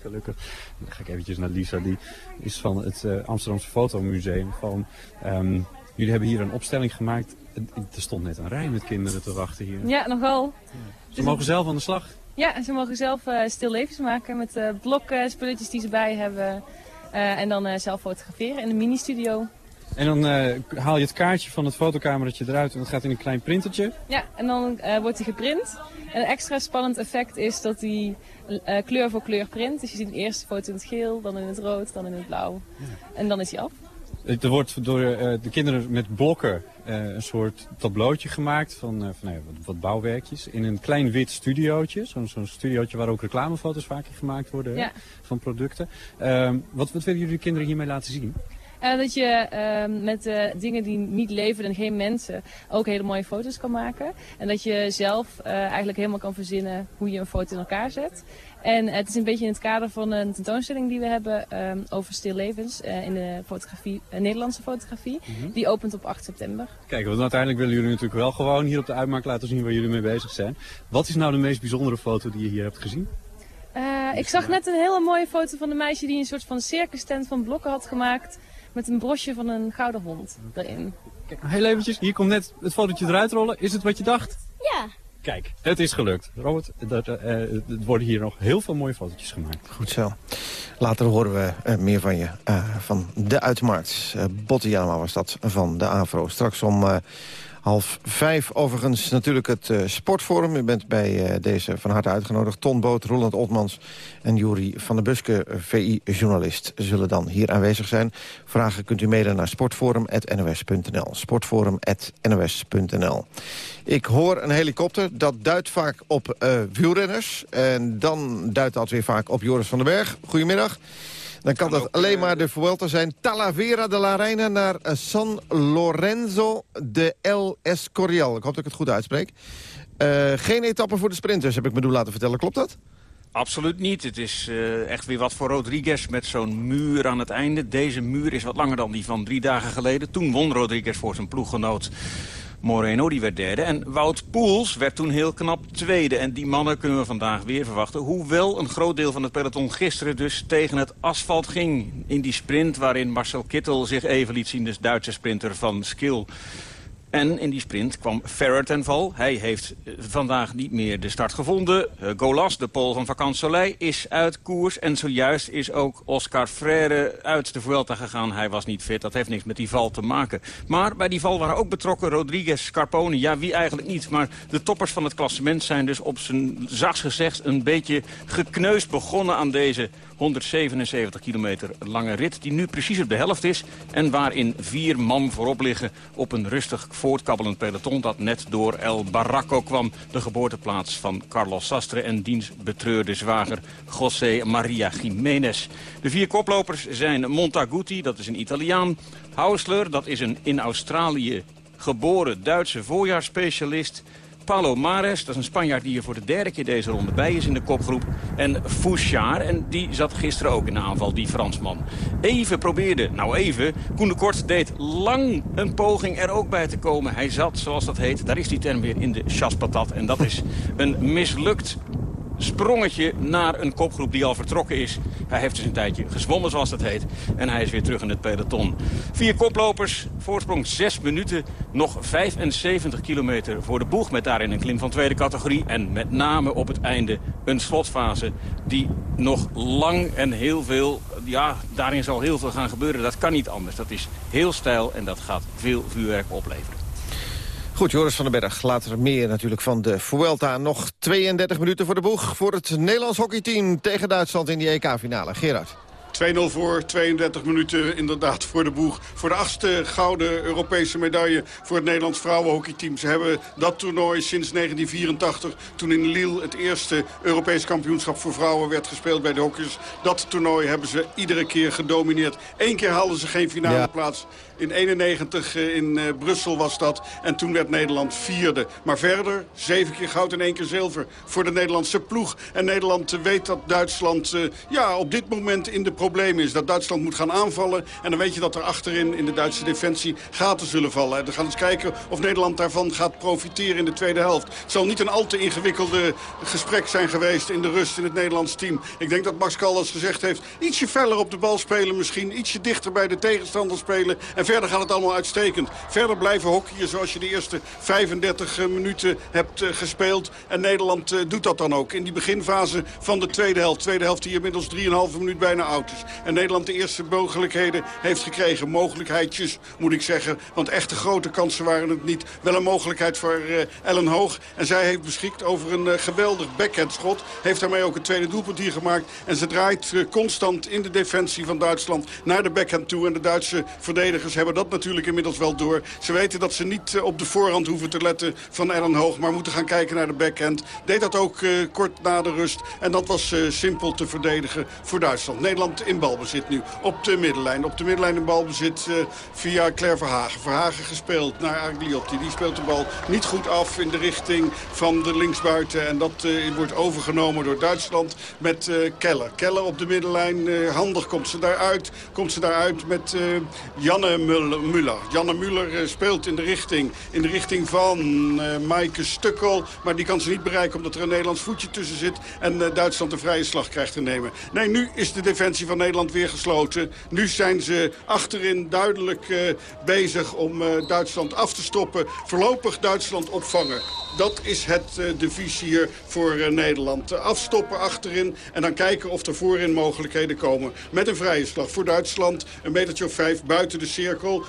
S13: Gelukkig. Dan ga ik eventjes naar Lisa, die is van het uh, Amsterdamse Fotomuseum. Van, um, jullie hebben hier een opstelling gemaakt. Er stond net een rij met kinderen te wachten hier.
S22: Ja, nogal.
S13: Ja. Ze mogen zelf aan de slag.
S22: Ja, ze mogen zelf uh, stil levens maken met uh, blokken, spulletjes die ze bij hebben. Uh, en dan zelf fotograferen in de mini-studio.
S13: En dan haal je het kaartje van het fotocamertje eruit en dat gaat in een klein printertje.
S22: Ja, en dan wordt hij geprint. En een extra spannend effect is dat hij kleur voor kleur print. Dus je ziet de eerste foto in het geel, dan in het rood, dan in het blauw. Ja. En dan is hij af.
S13: Er wordt door de kinderen met blokken een soort tableautje gemaakt van, van wat, wat, bouwwerkjes. In een klein wit studiootje. Zo'n zo studiootje waar ook reclamefoto's vaak gemaakt worden
S22: ja.
S13: van producten. Ehm, wat, wat willen jullie de kinderen hiermee laten zien?
S22: Uh, dat je uh, met uh, dingen die niet leven en geen mensen ook hele mooie foto's kan maken. En dat je zelf eigenlijk helemaal kan verzinnen hoe je een foto in elkaar zet. En het is een beetje in het kader van een tentoonstelling die we hebben um, over stillevens in de fotografie, Nederlandse fotografie. Mm -hmm. Die opent op 8 september.
S13: Kijk, want uiteindelijk willen jullie natuurlijk wel gewoon hier op de uitmarkt laten zien waar jullie mee bezig zijn. Wat is nou de meest bijzondere foto die je hier hebt gezien?
S22: Uh, ik zag net een hele mooie foto van een meisje die een soort van circus tent van blokken had gemaakt. Met een brosje van een gouden hond erin.
S13: Kijk, heel eventjes. Hier komt net het fotootje eruit rollen. Is het wat je dacht?
S21: Ja.
S13: Kijk, het is gelukt. Robert, er, uh, er worden hier nog heel veel mooie fotootjes gemaakt.
S18: Goed zo. Later horen we uh, meer van je, uh, van de Uitmarkt. Uh, Botte Jana was dat van de AVRO. Straks om half vijf overigens natuurlijk het uh, sportforum. U bent bij uh, deze van harte uitgenodigd. Ton Boot, Roland Otmans en Juri van der Buske, VI-journalist... zullen dan hier aanwezig zijn. Vragen kunt u mailen naar sportforum.nos.nl. Sportforum.nos.nl. Ik hoor een helikopter. Dat duidt vaak op wielrenners. En dan duidt dat weer vaak op Joris van den Berg. Goedemiddag. Dan kan dat alleen maar de Vuelta zijn. Talavera de la Reina naar San Lorenzo de El Escorial. Ik hoop dat ik het goed uitspreek. Uh, geen etappe voor de sprinters, heb ik me doen laten vertellen. Klopt dat?
S23: Absoluut niet. Het is uh, echt weer wat voor Rodriguez met zo'n muur aan het einde. Deze muur is wat langer dan die van drie dagen geleden. Toen won Rodriguez voor zijn ploeggenoot Moreno, die werd derde. En Wout Poels werd toen heel knap tweede. En die mannen kunnen we vandaag weer verwachten. Hoewel een groot deel van het peloton gisteren dus tegen het asfalt ging. In die sprint waarin Marcel Kittel zich even liet zien, dus Duitse sprinter van Skill. En in die sprint kwam Ferrer ten val. Hij heeft eh, vandaag niet meer de start gevonden. Uh, Golas, de Pool van Vakant Soleil, is uit koers. En zojuist is ook Oscar Freire uit de Vuelta gegaan. Hij was niet fit. Dat heeft niks met die val te maken. Maar bij die val waren ook betrokken Rodriguez, Scarponi. Ja, wie eigenlijk niet. Maar de toppers van het klassement zijn dus op zijn zachts gezegd... een beetje gekneusd begonnen aan deze 177 kilometer lange rit... die nu precies op de helft is en waarin vier man voorop liggen... op een rustig voortkabbelend peloton dat net door El Barraco kwam... de geboorteplaats van Carlos Sastre en diens betreurde zwager José Maria Jiménez. De vier koplopers zijn Montaguti, dat is een Italiaan... Hausler, dat is een in Australië geboren Duitse voorjaarsspecialist... Paulo Mares, dat is een Spanjaard die er voor de derde keer deze ronde bij is in de kopgroep. En Fouchard, en die zat gisteren ook in de aanval, die Fransman. Even probeerde, nou even, Koen de Kort deed lang een poging er ook bij te komen. Hij zat, zoals dat heet, daar is die term weer, in de chaspatat. En dat is een mislukt sprongetje naar een kopgroep die al vertrokken is. Hij heeft dus een tijdje gezwommen, zoals dat heet. En hij is weer terug in het peloton. Vier koplopers, voorsprong 6 minuten. Nog 75 kilometer voor de boeg. Met daarin een klim van tweede categorie. En met name op het einde een slotfase die nog lang en heel veel... Ja, daarin zal heel veel gaan gebeuren. Dat kan niet anders. Dat is heel stijl en dat gaat veel vuurwerk opleveren.
S18: Goed, Joris van den Berg. Later meer natuurlijk van de Vuelta. Nog 32 minuten voor de boeg voor het Nederlands hockeyteam tegen Duitsland in die EK-finale. Gerard.
S8: 2-0 voor, 32 minuten inderdaad voor de boeg. Voor de achtste gouden Europese medaille voor het Nederlands vrouwenhockeyteam. Ze hebben dat toernooi sinds 1984, toen in Lille het eerste Europees kampioenschap voor vrouwen werd gespeeld bij de hockeyers. Dat toernooi hebben ze iedere keer gedomineerd. Eén keer haalden ze geen finale plaats. In 91 eh, in uh, Brussel was dat. En toen werd Nederland vierde. Maar verder, zeven keer goud en één keer zilver voor de Nederlandse ploeg. En Nederland weet dat Duitsland uh, ja, op dit moment in de problemen is. Dat Duitsland moet gaan aanvallen. En dan weet je dat er achterin in de Duitse defensie gaten zullen vallen. En we gaan eens kijken of Nederland daarvan gaat profiteren in de tweede helft. Het zal niet een al te ingewikkelde gesprek zijn geweest in de rust in het Nederlands team. Ik denk dat Max Callas gezegd heeft, ietsje feller op de bal spelen misschien. Ietsje dichter bij de tegenstander spelen. En verder gaat het allemaal uitstekend. Verder blijven hockeyen zoals je de eerste 35 eh, minuten hebt eh, gespeeld. En Nederland eh, doet dat dan ook. In die beginfase van de tweede helft. Tweede helft die inmiddels 3,5 minuut bijna oud is. En Nederland de eerste mogelijkheden heeft gekregen. Mogelijkheidjes moet ik zeggen. Want echte grote kansen waren het niet. Wel een mogelijkheid voor Ellen Hoog. En zij heeft beschikt over een geweldig backhandschot. Heeft daarmee ook een tweede doelpunt hier gemaakt. En ze draait constant in de defensie van Duitsland naar de backhand toe. En de Duitse verdedigers hebben dat natuurlijk inmiddels wel door. Ze weten dat ze niet op de voorhand hoeven te letten van Ellen Hoog... maar moeten gaan kijken naar de backhand. Deed dat ook uh, kort na de rust. En dat was uh, simpel te verdedigen voor Duitsland. Nederland in balbezit nu op de middenlijn. Op de middenlijn in balbezit via Claire Verhagen. Verhagen gespeeld naar Agliotti. Die speelt de bal niet goed af in de richting van de linksbuiten. En dat wordt overgenomen door Duitsland met Keller. Keller op de middenlijn. handig komt ze daaruit. Komt ze daaruit met Janne Muller. Janne Muller speelt in de richting, in de richting van uh, Maaike Stukkel. Maar die kan ze niet bereiken omdat er een Nederlands voetje tussen zit. En uh, Duitsland een vrije slag krijgt te nemen. Nee, nu is de defensie van Nederland weer gesloten. Nu zijn ze achterin duidelijk bezig om Duitsland af te stoppen. Voorlopig Duitsland opvangen. Dat is het uh, devies hier voor Nederland. afstoppen achterin en dan kijken of er voorin mogelijkheden komen. Met een vrije slag voor Duitsland. Een metertje of vijf buiten de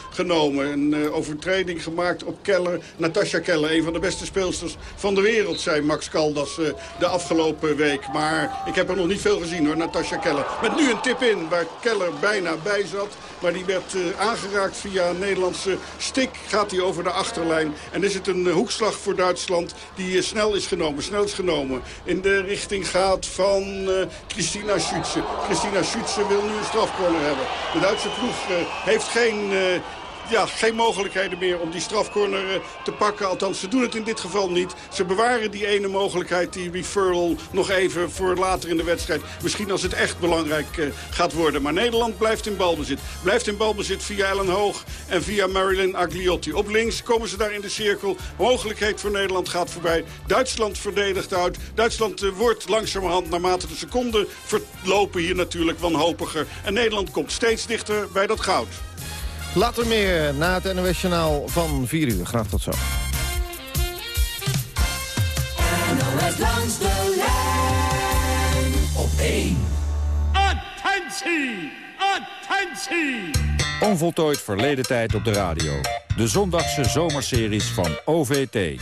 S8: genomen. Een uh, overtreding gemaakt op Keller. Natasja Keller, een van de beste speelsters van de wereld, zei Max Caldas de afgelopen week. Maar ik heb er nog niet veel gezien hoor, Natasja Keller. Met nu een tip in waar Keller bijna bij zat. Maar die werd aangeraakt via een Nederlandse stik. Gaat hij over de achterlijn. En is het een hoekslag voor Duitsland die snel is genomen, snel is genomen. In de richting gaat van Christina Schütze. Christina Schütze wil nu een strafcorner hebben. De Duitse ploeg heeft geen... Uh, ja, geen mogelijkheden meer om die strafcorner te pakken. Althans, ze doen het in dit geval niet. Ze bewaren die ene mogelijkheid, die referral, nog even voor later in de wedstrijd. Misschien als het echt belangrijk uh, gaat worden. Maar Nederland blijft in balbezit. Blijft in balbezit via Ellen Hoog en via Marilyn Agliotti. Op links komen ze daar in de cirkel. Mogelijkheid voor Nederland gaat voorbij. Duitsland verdedigt uit. Duitsland wordt langzamerhand naarmate de seconden verlopen hier natuurlijk wanhopiger. En Nederland komt steeds dichter bij dat goud.
S18: Later meer na het NOS Journaal van 4 uur. Graag tot zo.
S24: NOS langs de lijn op 1.
S25: Attentie! Attentie!
S26: Onvoltooid verleden tijd op de radio. De zondagse zomerseries van OVT.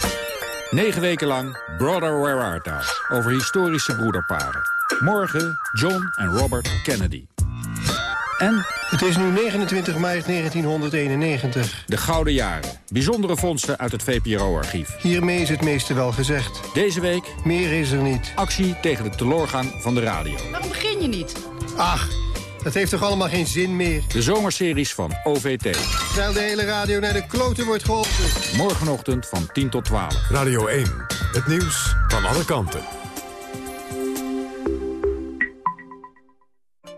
S26: Negen weken lang Brother Where Art Thou? Over historische broederparen. Morgen John en Robert Kennedy. En...
S27: Het is nu 29 maart 1991.
S26: De Gouden Jaren. Bijzondere vondsten uit het VPRO-archief.
S27: Hiermee is het meeste wel gezegd.
S26: Deze week...
S27: Meer is er niet.
S26: Actie tegen de teleurgang van de radio.
S28: Waarom begin je niet?
S27: Ach, dat heeft toch allemaal geen zin meer?
S26: De zomerseries van OVT.
S27: Terwijl de hele radio naar de kloten wordt geholpen.
S26: Morgenochtend van 10 tot 12.
S6: Radio 1. Het nieuws van alle kanten.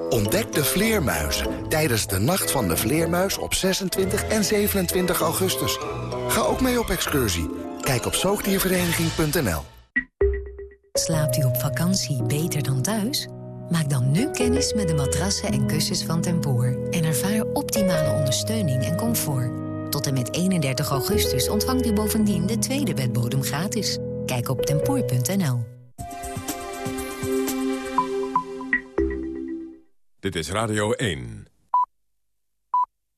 S29: Ontdek de vleermuizen tijdens de Nacht van de Vleermuis op 26 en 27 augustus. Ga ook mee op excursie. Kijk op zoogdiervereniging.nl
S30: Slaapt u op vakantie beter dan thuis? Maak dan nu kennis met de matrassen en kussens van Tempoor... en ervaar optimale ondersteuning en comfort. Tot en met 31 augustus ontvangt u bovendien de tweede bedbodem gratis. Kijk op tempoor.nl.
S6: Dit is Radio 1.